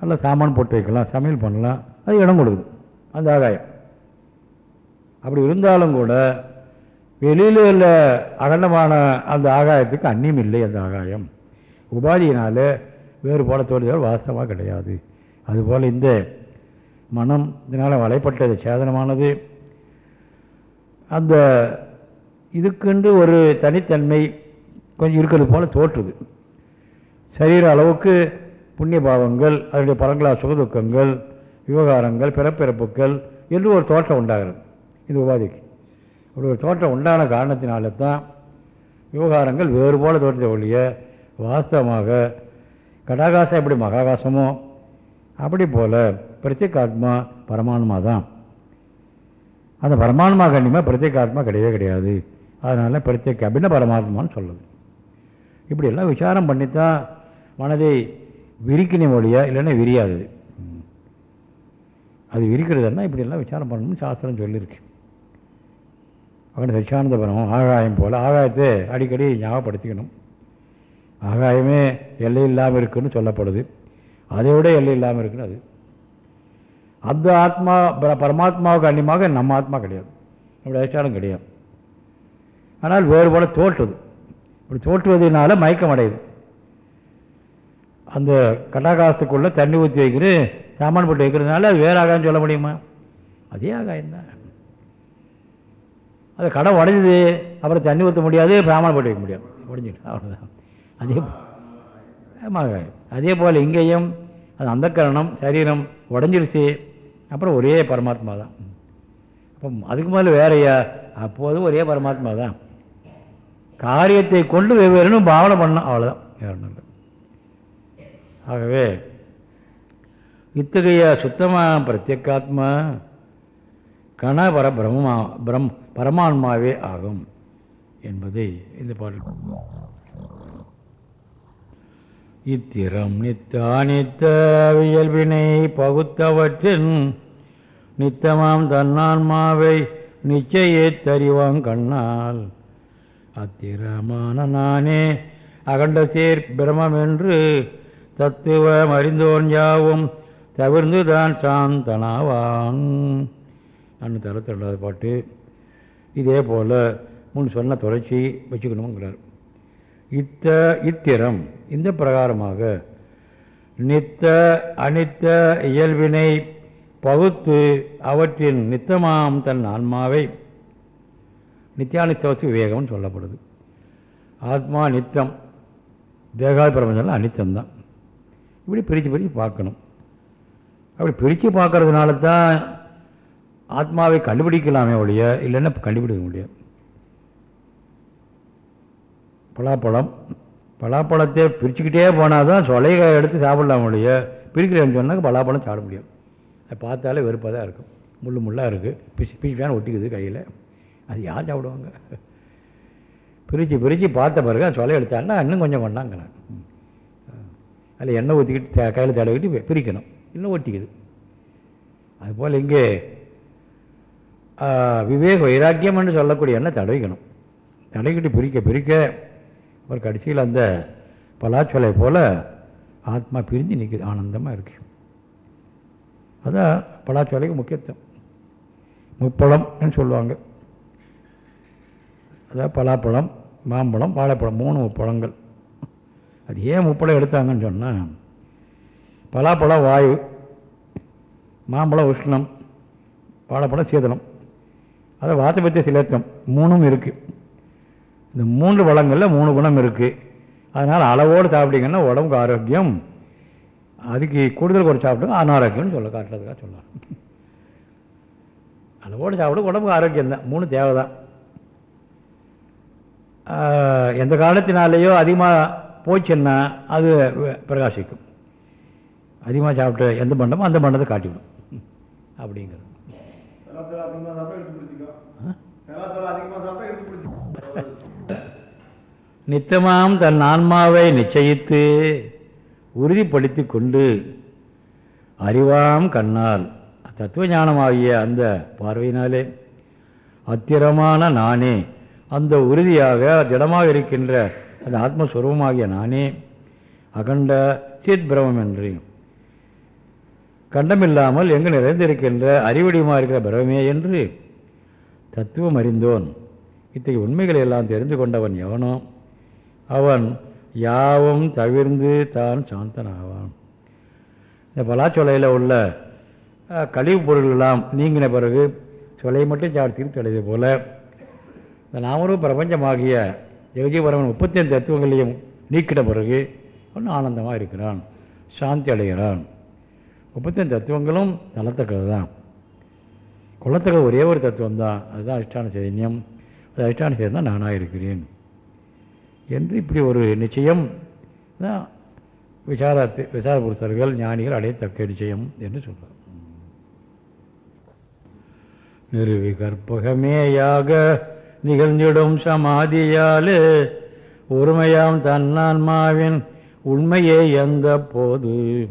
நல்ல சாமான் போட்டு வைக்கலாம் சமையல் பண்ணலாம். அது இடம் கொடுக்குது அந்த ஆகாயம். அப்படி இருந்தாலும் கூட வெளியில் உள்ள அகண்டமான அந்த ஆகாயத்துக்கு அந்நியம் இல்லை அந்த ஆகாயம். உபாதியினால் வேறு போல தோழிகள் கிடையாது. அதுபோல் இந்த மனம் இதனால் வலைப்பட்டது சேதனமானது. அந்த இதுக்கென்று ஒரு தனித்தன்மை கொஞ்சம் இருக்கிறது போல தோற்றுது. சரீர அளவுக்கு புண்ணிய பாவங்கள் அதனுடைய பரங்களா சுகதுக்கங்கள் விவகாரங்கள் பிறப்பிறப்புகள் என்று ஒரு தோற்றம் உண்டாகிறது. இது உபாதிக்கு. ஒரு தோற்றம் உண்டான காரணத்தினால தான் விவகாரங்கள் வேறு போல தோற்றத்தை ஒழிய வாஸ்தவமாக கடாகாசம் எப்படி மகாகாசமோ அப்படி போல் பிரத்யேகாத்மா பரமானுமா தான். அந்த பரமாத்மா கண்டிப்பாக பிரத்யேகாத்மா கிடையவே கிடையாது. அதனால் பிரத்யேக அபின்ன பரமாத்மான்னு சொல்லுது. இப்படியெல்லாம் விசாரம் பண்ணித்தான் மனதை விரிக்கணும் ஒழிய இல்லைன்னா விரியாது. அது விரிக்கிறதுன்னா இப்படியெல்லாம் விசாரம் பண்ணணும்னு சாஸ்திரம் சொல்லியிருக்கு. அவன் சச்சியானந்த ஆகாயம் போல் ஆகாயத்தை அடிக்கடி ஞாபகப்படுத்திக்கணும். ஆகாயமே எல்லை இல்லாமல் இருக்குன்னு சொல்லப்படுது. அதை விட எல்லை இல்லாமல் இருக்குன்னு அது. அந்த ஆத்மா பரமாத்மாவுக்கு அன்னியமாக நம்ம ஆத்மா கிடையாது. நம்முடைய அதிஷ்டானம் கிடையாது. ஆனால் வேறு போல தோற்றுது. இப்படி தோற்றுவதனால மயக்கம் அடையுது அந்த கட்டாகாசத்துக்குள்ளே தண்ணி ஊற்றி வைக்கிற சாமான் போட்டு வைக்கிறதுனால அது வேறு ஆகாயம் சொல்ல முடியுமா? அதே ஆகாயம் தான். அது கடை உடைஞ்சுது அப்புறம் தண்ணி ஊற்ற முடியாது சாமான் போட்டு வைக்க முடியாது. உடஞ்சிட்டு அவ்வளோதான் அதே ஆமாங்க அதே போல் இங்கேயும் அது அந்த கரணம் சரீரம் உடஞ்சிருச்சு. அப்புறம் ஒரே பரமாத்மா தான். அப்போ அதுக்கு மேலே வேறையா? அப்போதும் ஒரே பரமாத்மா தான். காரியத்தை கொண்டு வெவ்வேறுன்னு பாவனை பண்ணோம் அவ்வளோதான் வேறு ஆகவே இத்தகைய சுத்தமாக பிரத்யேகாத்மா கண பர பிரம்மா பிரம் பரமான்மாவே ஆகும் என்பதை இந்த பாடல் இத்திரம் நித்தானித்த இயல்பினை பகுத்தவற்றின் நித்தமாம் தன்னான்மாவை நிச்சயே தறிவாங் கண்ணால் அத்திரமான நானே அகண்ட சேர் பிரமம் என்று தத்துவம் அறிந்தோன் யாவும் தவிர்ந்து தான் சாந்தனாவான். அன்னு தரத்து ரெண்டாவது பாட்டு. இதே போல் முன் சொன்ன தொடர்ச்சி வச்சுக்கணுங்கிறார் இத்த இத்திரம் இந்த பிரகாரமாக நித்த அனித்த இயல்பினை பகுத்து அவற்றின் நித்தமாம் தன் ஆன்மாவை நித்தியானித்தவத்து விவேகம்னு சொல்லப்படுது. ஆத்மா நித்தம். தேகாதி பிரபஞ்சம்லாம் அனித்தம்தான். இப்படி பிரித்து பிரித்து பார்க்கணும். அப்படி பிரித்து பார்க்கறதுனால தான் ஆத்மாவை கண்டுபிடிக்கலாமே ஒழிய இல்லைன்னா கண்டுபிடிக்க முடியாது. பலாப்பழம். பலாப்பழத்தை பிரிச்சுக்கிட்டே போனால் தான் சொலையை எடுத்து சாப்பிடலாம் ஒழிய பிரிக்கிறேன்னு சொன்னாக்க பலாப்பழம் சாப்பிட முடியும். அது பார்த்தாலே வெறுப்பாக தான் இருக்கும். முள் முள்ளாக இருக்குது பிசு பிச்சுக்கான ஒட்டிக்குது கையில். அது யார் சாப்பிடுவாங்க? பிரித்து பிரித்து பார்த்த பிறகு அந்த சொலை எடுத்தாங்கன்னா இன்னும் கொஞ்சம் கொண்டாங்க நான் அதில் எண்ணெய் ஊற்றிக்கிட்டு கையில் தடவிட்டு பிரிக்கணும். இன்னும் ஒட்டிக்குது. அதுபோல் இங்கே விவேக வைராக்கியம் என்று சொல்லக்கூடிய எண்ணெய் தடவிக்கணும். தடவிக்கிட்டு பிரிக்க பிரிக்க ஒரு கடைசியில் அந்த பலாச்சொலை போல் ஆத்மா பிரிஞ்சு நிற்குது ஆனந்தமாக இருக்கு. அதான் பலாச்சொலைக்கு முக்கியத்துவம். முப்பழம்னு சொல்லுவாங்க. அதாவது பலாப்பழம் மாம்பழம் வாழைப்பழம் மூணு பழங்கள். அது ஏன் முப்பழம் எடுத்தாங்கன்னு சொன்னால் பலாப்பழம் வாயு மாம்பழம் உஷ்ணம் வாழைப்பழம் சீதனம். அது வாத்தபத்திய சிலேத்தம் மூணும் இருக்குது இந்த மூன்று வளங்களில் மூணு குணம் இருக்குது அதனால் அளவோடு சாப்பிட்டீங்கன்னா உடம்புக்கு ஆரோக்கியம் அதுக்கு கூடுதல் கூட சாப்பிட்டுங்க அனாரோக்கியம்னு சொல்ல காட்டுறதுக்காக சொல்லலாம் அளவோடு சாப்பிட உடம்புக்கு ஆரோக்கியம் தான் மூணு தேவை தான் எந்த காலத்தினாலேயோ அதிகமாக போச்சுன்னா அது பிரகாசிக்கும். அதிகமாக சாப்பிட்டு எந்த பண்டமோ அந்த பண்டத்தை காட்டிவிடும். அப்படிங்கிறது. நித்தமாம் தன் ஆன்மாவை நிச்சயித்து உறுதிப்படுத்தி கொண்டு அறிவாம் கண்ணால். தத்துவ ஞானமாகிய அந்த பார்வையினாலே அத்திரமான நானே அந்த உறுதியாக திடமாக இருக்கின்ற அந்த ஆத்மஸ்வரூபமாகிய நானே அகண்ட சித் பிரமம் என்றையும் கண்டமில்லாமல் எங்கு நிறைந்திருக்கின்ற அறிவடியுமா இருக்கிற பிரமே என்று தத்துவம் அறிந்தோன். இத்தகைய உண்மைகளை எல்லாம் தெரிந்து கொண்டவன் எவனோ? அவன் யாவும் தவிர்ந்து தான் சாந்தனாவான். இந்த பலாச்சொலையில் உள்ள கழிவுப் பொருள் நீங்கின பிறகு சொலையை மட்டும் சார் தீர்த்து போல இந்த நாமரும் பிரபஞ்சமாகிய ஜெகஜீவரமன் முப்பத்தஞ்சு தத்துவங்களையும் நீக்கிட்ட பிறகு ஒன்று ஆனந்தமாக இருக்கிறான் சாந்தி அடைகிறான். முப்பத்தஞ்சு தத்துவங்களும் தளத்தக்கது தான் கொள்ளத்தக்க ஒரே ஒரு தத்துவம் தான் அதுதான் அதிஷ்டான சைதன்யம். அது அதிஷ்டான சைதன்யம் தான் நானாக இருக்கிறேன். என்று இப்படி ஒரு நிச்சயம் தான் விசாரத்து விசார புருஷர்கள் ஞானிகள் அடையத்தக்க நிச்சயம் என்று சொல்கிறார் நிறுவிகற்பகமேயாக நிகழ்ந்திடும் சமாதியாலே ஒருமையாம் தன்னான்மாவின் உண்மையே எந்த போது?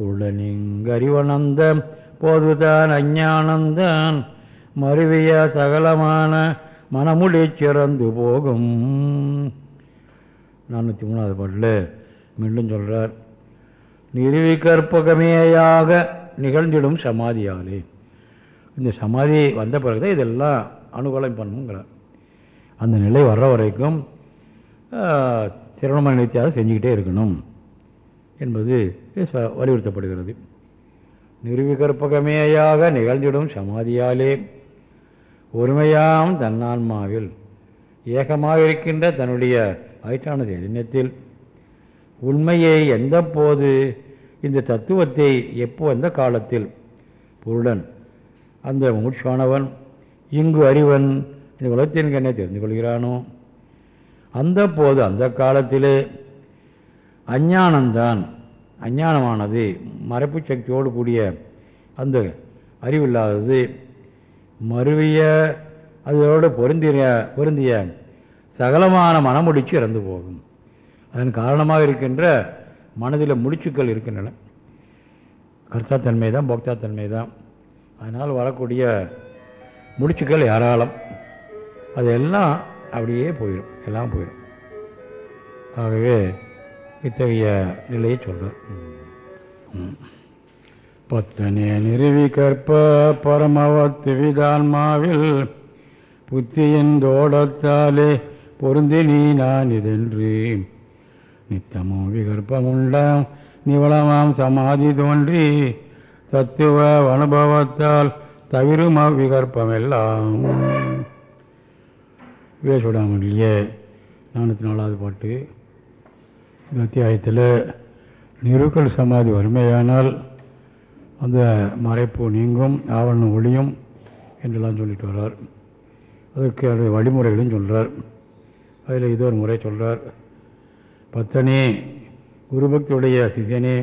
புலனிங்கறிவனந்த போதுதான் அஞ்ஞானந்தான் மருவிய சகலமான மனமுடி சிறந்து போகும். நானூற்றி மூணாவது பாட்டில் மீண்டும் சொல்கிறார் நிறுவிகற்பகமேயாக நிகழ்ந்திடும் சமாதியாலே. இந்த சமாதி வந்த பிறகுதான் இதெல்லாம் அனுகூலம் பண்ணுங்கிறார் அந்த நிலை வர்ற வரைக்கும் திருவண்ணாமலை நித்தியாக செஞ்சுக்கிட்டே இருக்கணும் என்பது ச- வலியுறுத்தப்படுகிறது. நிறுவிகற்பகமேயாக நிகழ்ந்திடும் சமாதியாலே ஒருமையாம் தன்னான்மாவில் ஏகமாக இருக்கின்ற தன்னுடைய அதிஷ்டான சைதன்யத்தில் உண்மையை எந்த போது இந்த தத்துவத்தை எப்போ எந்த காலத்தில் பொருடன் அந்த மூச்சானவன் இங்கு அறிவன் இந்த உலகத்தின் கண்ணை தெரிந்து கொள்கிறானோ? அந்த போது அந்த காலத்திலே அஞ்ஞானம்தான் அஞ்ஞானமானது மரப்பு சக்தியோடு கூடிய அந்த அறிவில்லாதது மருவிய அதோடு பொருந்திய பொருந்திய சகலமான மனமுடிச்சு இறந்து போகும். அதன் காரணமாக இருக்கின்ற மனதில் முடிச்சுக்கள் இருக்கின்றன. கர்த்தாத்தன்மை தான் போக்தாத்தன்மை தான் அதனால் வரக்கூடிய முடிச்சுக்கள் ஏராளம். அது எல்லாம் அப்படியே போயிடும். எல்லாம் போயிடும். ஆகவே இத்தகைய நிலையை சொல்கிறார் பத்தனே நிறுவி கற்ப பரமவத்துவிதான்மாவில் புத்தியின் தோடத்தாலே பொருந்தி நீ நான் இதென்று. நித்தமோ விகற்பமுண்டம் நிவளமாம் சமாதி தோன்றி தத்துவ அனுபவத்தால் தவிரும் அவ்விகற்பமெல்லாம் வேசுடாமல்லையே நானூற்றி நாலாவது பாட்டு. இந்த அத்தியாயத்தில் நிருக்கல் சமாதி வறுமையானால் அந்த மறைப்பு நீங்கும் ஆவணம் ஒளியும் என்றெல்லாம் சொல்லிட்டு வர்றார். அதற்கு அவருடைய வழிமுறைகளும் சொல்கிறார் அதில் இது ஒரு முறை சொல்கிறார் பத்தனே குருபக்தியுடைய சிஷனே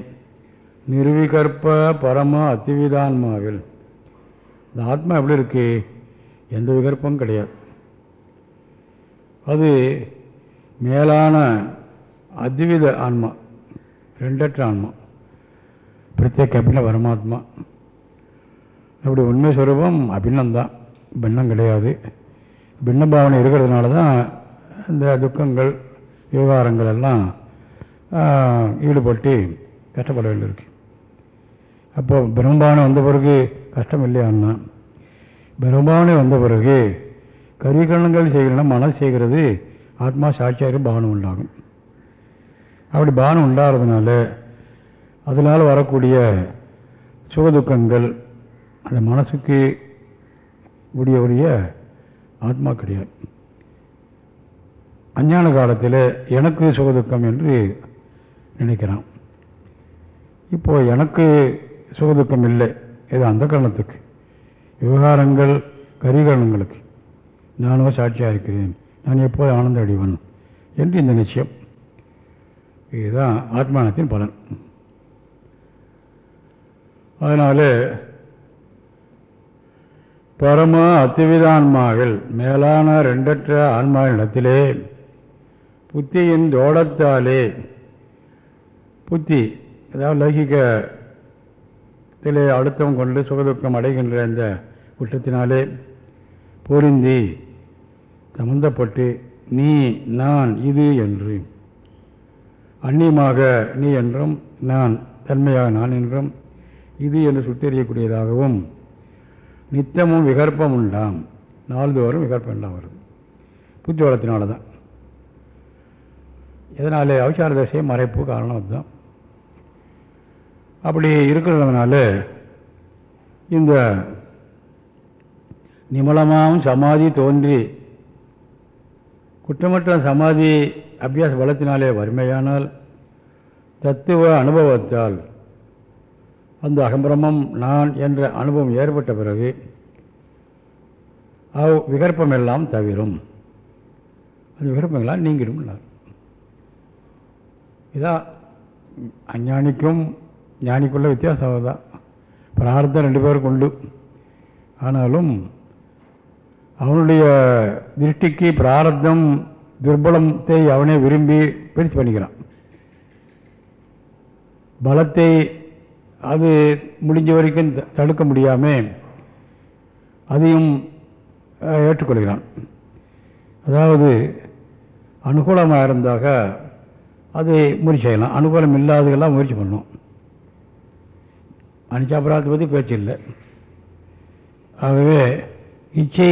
நிருவிகற்ப பரம அத்திவிதான்மாவில் இந்த ஆத்மா எப்படி இருக்கு? எந்த விகற்பமும் கிடையாது. அது மேலான அத்வித ஆன்மா ரெண்டற்ற ஆன்மா. பிரத்யேக அபின்ன பரமாத்மா. அப்படி உண்மை சுரூபம் அபின்னம்தான் பின்னம் கிடையாது. பின்ன பாவனை இருக்கிறதுனால தான் இந்த துக்கங்கள் விவகாரங்கள் எல்லாம் ஈடுபட்டு கஷ்டப்பட வேண்டியிருக்கு. அப்போ பிரம்பாவனை வந்த பிறகு கஷ்டம் இல்லையான்னா பிரம்பாவனை வந்த பிறகு கரிகரணங்கள் செய்கிறனா மனசு செய்கிறது ஆத்மா சாட்சியாக பானம் உண்டாகும். அப்படி பானம் உண்டாகிறதுனால அதனால் வரக்கூடிய சுகதுக்கங்கள் அந்த மனசுக்கு உடைய உடைய ஆத்மா கிடையாது. அஞ்ஞான காலத்தில் எனக்கு சுகதுக்கம் என்று நினைக்கிறான். இப்போ எனக்கு சுகதுக்கம் இல்லை. இது அந்த காரணத்துக்கு. விவகாரங்கள் கரிகரணங்களுக்கு. நானும் சாட்சியாக இருக்கிறேன் நான் எப்போது ஆனந்த அடிவன் என்று இந்த நிச்சயம். இதுதான் ஆத்மானத்தின் பலன். அதனால பரம அத்திவிதான்மாவில் மேலான ரெண்டற்ற ஆன்மாவினிடத்திலே புத்தியின் தோடத்தாலே புத்தி அதாவது லௌகிகத்திலே அழுத்தம் கொண்டு சுகதுக்கம் அடைகின்ற இந்த குற்றத்தினாலே பொருந்தி சம்பந்தப்பட்டு நீ நான் இது என்று. அந்நியமாக நீ என்றும் நான் தன்மையாக நான் என்றும் இது என்று சுட்டெறியக்கூடியதாகவும் நித்தமும் விகற்பம் உண்டாம். நாள்தோறும் விகற்பம் உண்டாம் வருது. புத்தி வளத்தினால தான். இதனாலே அவசார தசையை மறைப்பு காரணம் அதுதான். அப்படி இருக்கிறதுனால இந்த நிமலமாகவும் சமாதி தோன்றி குற்றமற்ற சமாதி அபியாச பலத்தினாலே வறுமையானால் தத்துவ அனுபவத்தால் அந்த அகம்பிரமம் நான் என்ற அனுபவம் ஏற்பட்ட பிறகு அவ் விகற்பமெல்லாம் தவிரும். அந்த விகற்பமெல்லாம் நீங்கிடும் இதான் அஞ்ஞானிக்கும் ஞானிக்குள்ள வித்தியாசம் தான் பிரார்த்தம் ரெண்டு பேருக்கு உண்டு. ஆனாலும் அவனுடைய திருஷ்டிக்கு பிராரத்தம் துர்பலத்தை அவனே விரும்பி பிரித்து பண்ணிக்கிறான். பலத்தை அது முடிஞ்ச வரைக்கும் த- தடுக்க முடியாமல் அதையும் ஏற்றுக்கொள்கிறான். அதாவது அனுகூலமாக இருந்தாக அதை முயற்சி செய்யலாம். அனுகூலம் இல்லாததெல்லாம் முயற்சி பண்ணும். அனிச்சாபராத்தை பற்றி பேச்சு இல்லை ஆகவே இச்சை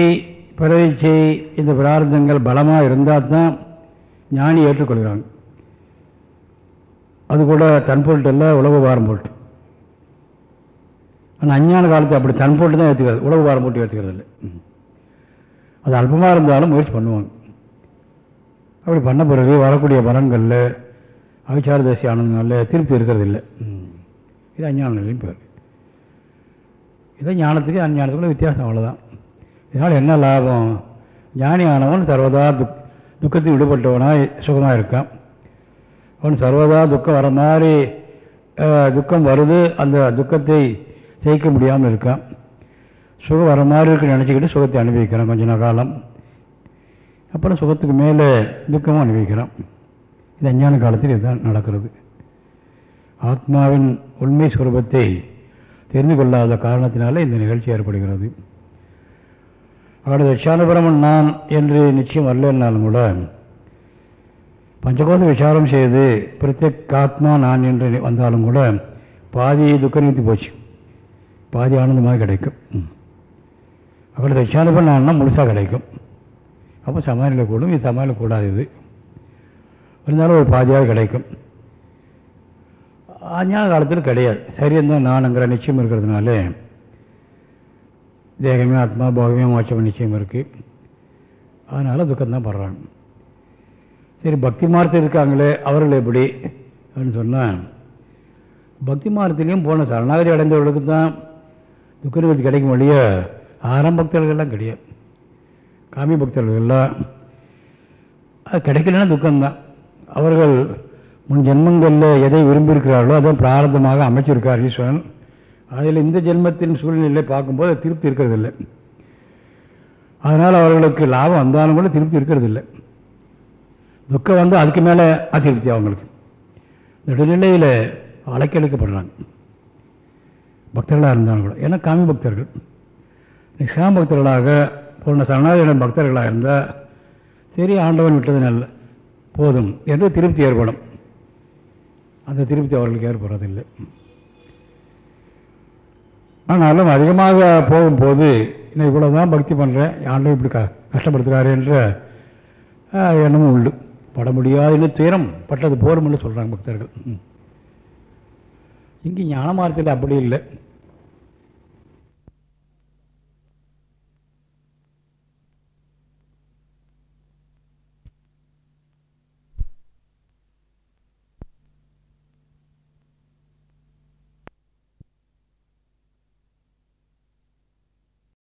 பிற இச்சை இந்த பிரார்த்தங்கள் பலமாக இருந்தால் தான் ஞானி ஏற்றுக்கொள்கிறாங்க அது கூட தன் பொருட்டு இல்லை உலக வாரம் போட்டு ஆனால் அஞ்ஞான காலத்தை அப்படி தன் பொருட்டு தான் ஏற்றுக்கிறது உலக வாரம் போட்டு ஏற்றுக்கிறது இல்லை அது அல்பமாக இருந்தாலும் முயற்சி பண்ணுவாங்க. அப்படி பண்ண பிறகு வரக்கூடிய பலன்களில் அவிச்சார தேசிய ஆனந்தங்களில் திருப்தி இருக்கிறது இல்லை இது அஞ்ஞான நிலையின் பேர் இதை ஞானத்துக்கு அஞ்ஞானத்துக்குள்ள வித்தியாசம் அவ்வளோதான் இதனால் என்ன லாபம்? ஞானி ஆனவன் சர்வதா துக் துக்கத்தில் விடுபட்டவனாக சுகமாக இருக்கான் அவன் சர்வதா துக்கம் வர மாதிரி துக்கம் வருது அந்த துக்கத்தை ஜெயிக்க முடியாமல் இருக்கான். சுகம் வர மாதிரி இருக்குன்னு நினச்சிக்கிட்டு சுகத்தை அனுபவிக்கிறான் கொஞ்ச நாள் காலம். அப்புறம் சுகத்துக்கு மேலே துக்கமும் அனுபவிக்கிறான். இது அஞ்ஞான காலத்தில் இதுதான் நடக்கிறது. ஆத்மாவின் உண்மை சுரூபத்தை தெரிந்து கொள்ளாத காரணத்தினால இந்த நிகழ்ச்சி ஏற்படுகிறது. அவருடைய தட்சானுபரமன் நான் என்று நிச்சயம் அல்லனாலும் கூட பஞ்சகோச விசாரம் செய்து பிரத்யேக் ஆத்மா நான் என்று வந்தாலும் கூட பாதி துக்க நிறுத்தி போச்சு. பாதி ஆனந்தமாக கிடைக்கும். ம். அவருடைய நான் நான்னா முழுசாக கிடைக்கும். அப்போ சமாளில கூடும் இது சமாளில கூடாது இது. இருந்தாலும் ஒரு பாதியாக கிடைக்கும். அஞ்ஞான காலத்தில் கிடையாது சரியந்தான் நானுங்கிற நிச்சயம் இருக்கிறதுனால தேகமே ஆத்மா போகமே மோட்சம் நிச்சயம் இருக்குது அதனால் துக்கம்தான் படுறாங்க. சரி பக்தி மார்த்தம் இருக்காங்களே அவர்கள் எப்படி? அப்படின்னு சொன்னால் பக்தி மார்த்திலையும் போன சரணாகதி அடைந்தவர்களுக்கு தான் துக்க நிவர்த்தி கிடைக்கும் வழிய ஆரம்ப பக்தர்கள்லாம் கிடையாது. காமி பக்தர்கள்லாம் அது கிடைக்கலன்னா துக்கம்தான். அவர்கள் முன் ஜென்மங்களில் எதை விரும்பியிருக்கிறார்களோ அதை பிராரதமாக அமைச்சிருக்கார் ஈஸ்வரன். அதில் இந்த ஜென்மத்தின் சூழ்நிலை பார்க்கும்போது திருப்தி இருக்கிறதில்லை. அதனால் அவர்களுக்கு லாபம் வந்தாலும் கூட திருப்தி இருக்கிறதில்லை. துக்கம் வந்து அதுக்கு மேலே அதிருப்தி அவங்களுக்கு. நடுநிலையில் அழைக்கழிக்கப்படுறாங்க பக்தர்களாக இருந்தாலும் கூட. ஏன்னா காமி பக்தர்கள். நிஷாம் பக்தர்களாக போன சரணாதின பக்தர்களாக இருந்தால் சரி ஆண்டவன் விட்டது நல்ல போதும் என்று திருப்தி ஏற்படும். அந்த திருப்தி அவர்களுக்கு ஏற்படுறதில்லை. ஆனாலும் அதிகமாக போகும்போது நான் இவ்வளோ தான் பக்தி பண்ணுறேன் யாண்டும் இப்படி க கஷ்டப்படுத்துகிறாரு என்ற எண்ணமும் உண்டு. பட முடியாதுன்னு துயரம் பட்டது போரும்னு சொல்கிறாங்க பக்தர்கள். ம். இங்கே ஞானமார்க்கத்தில் அப்படி இல்லை.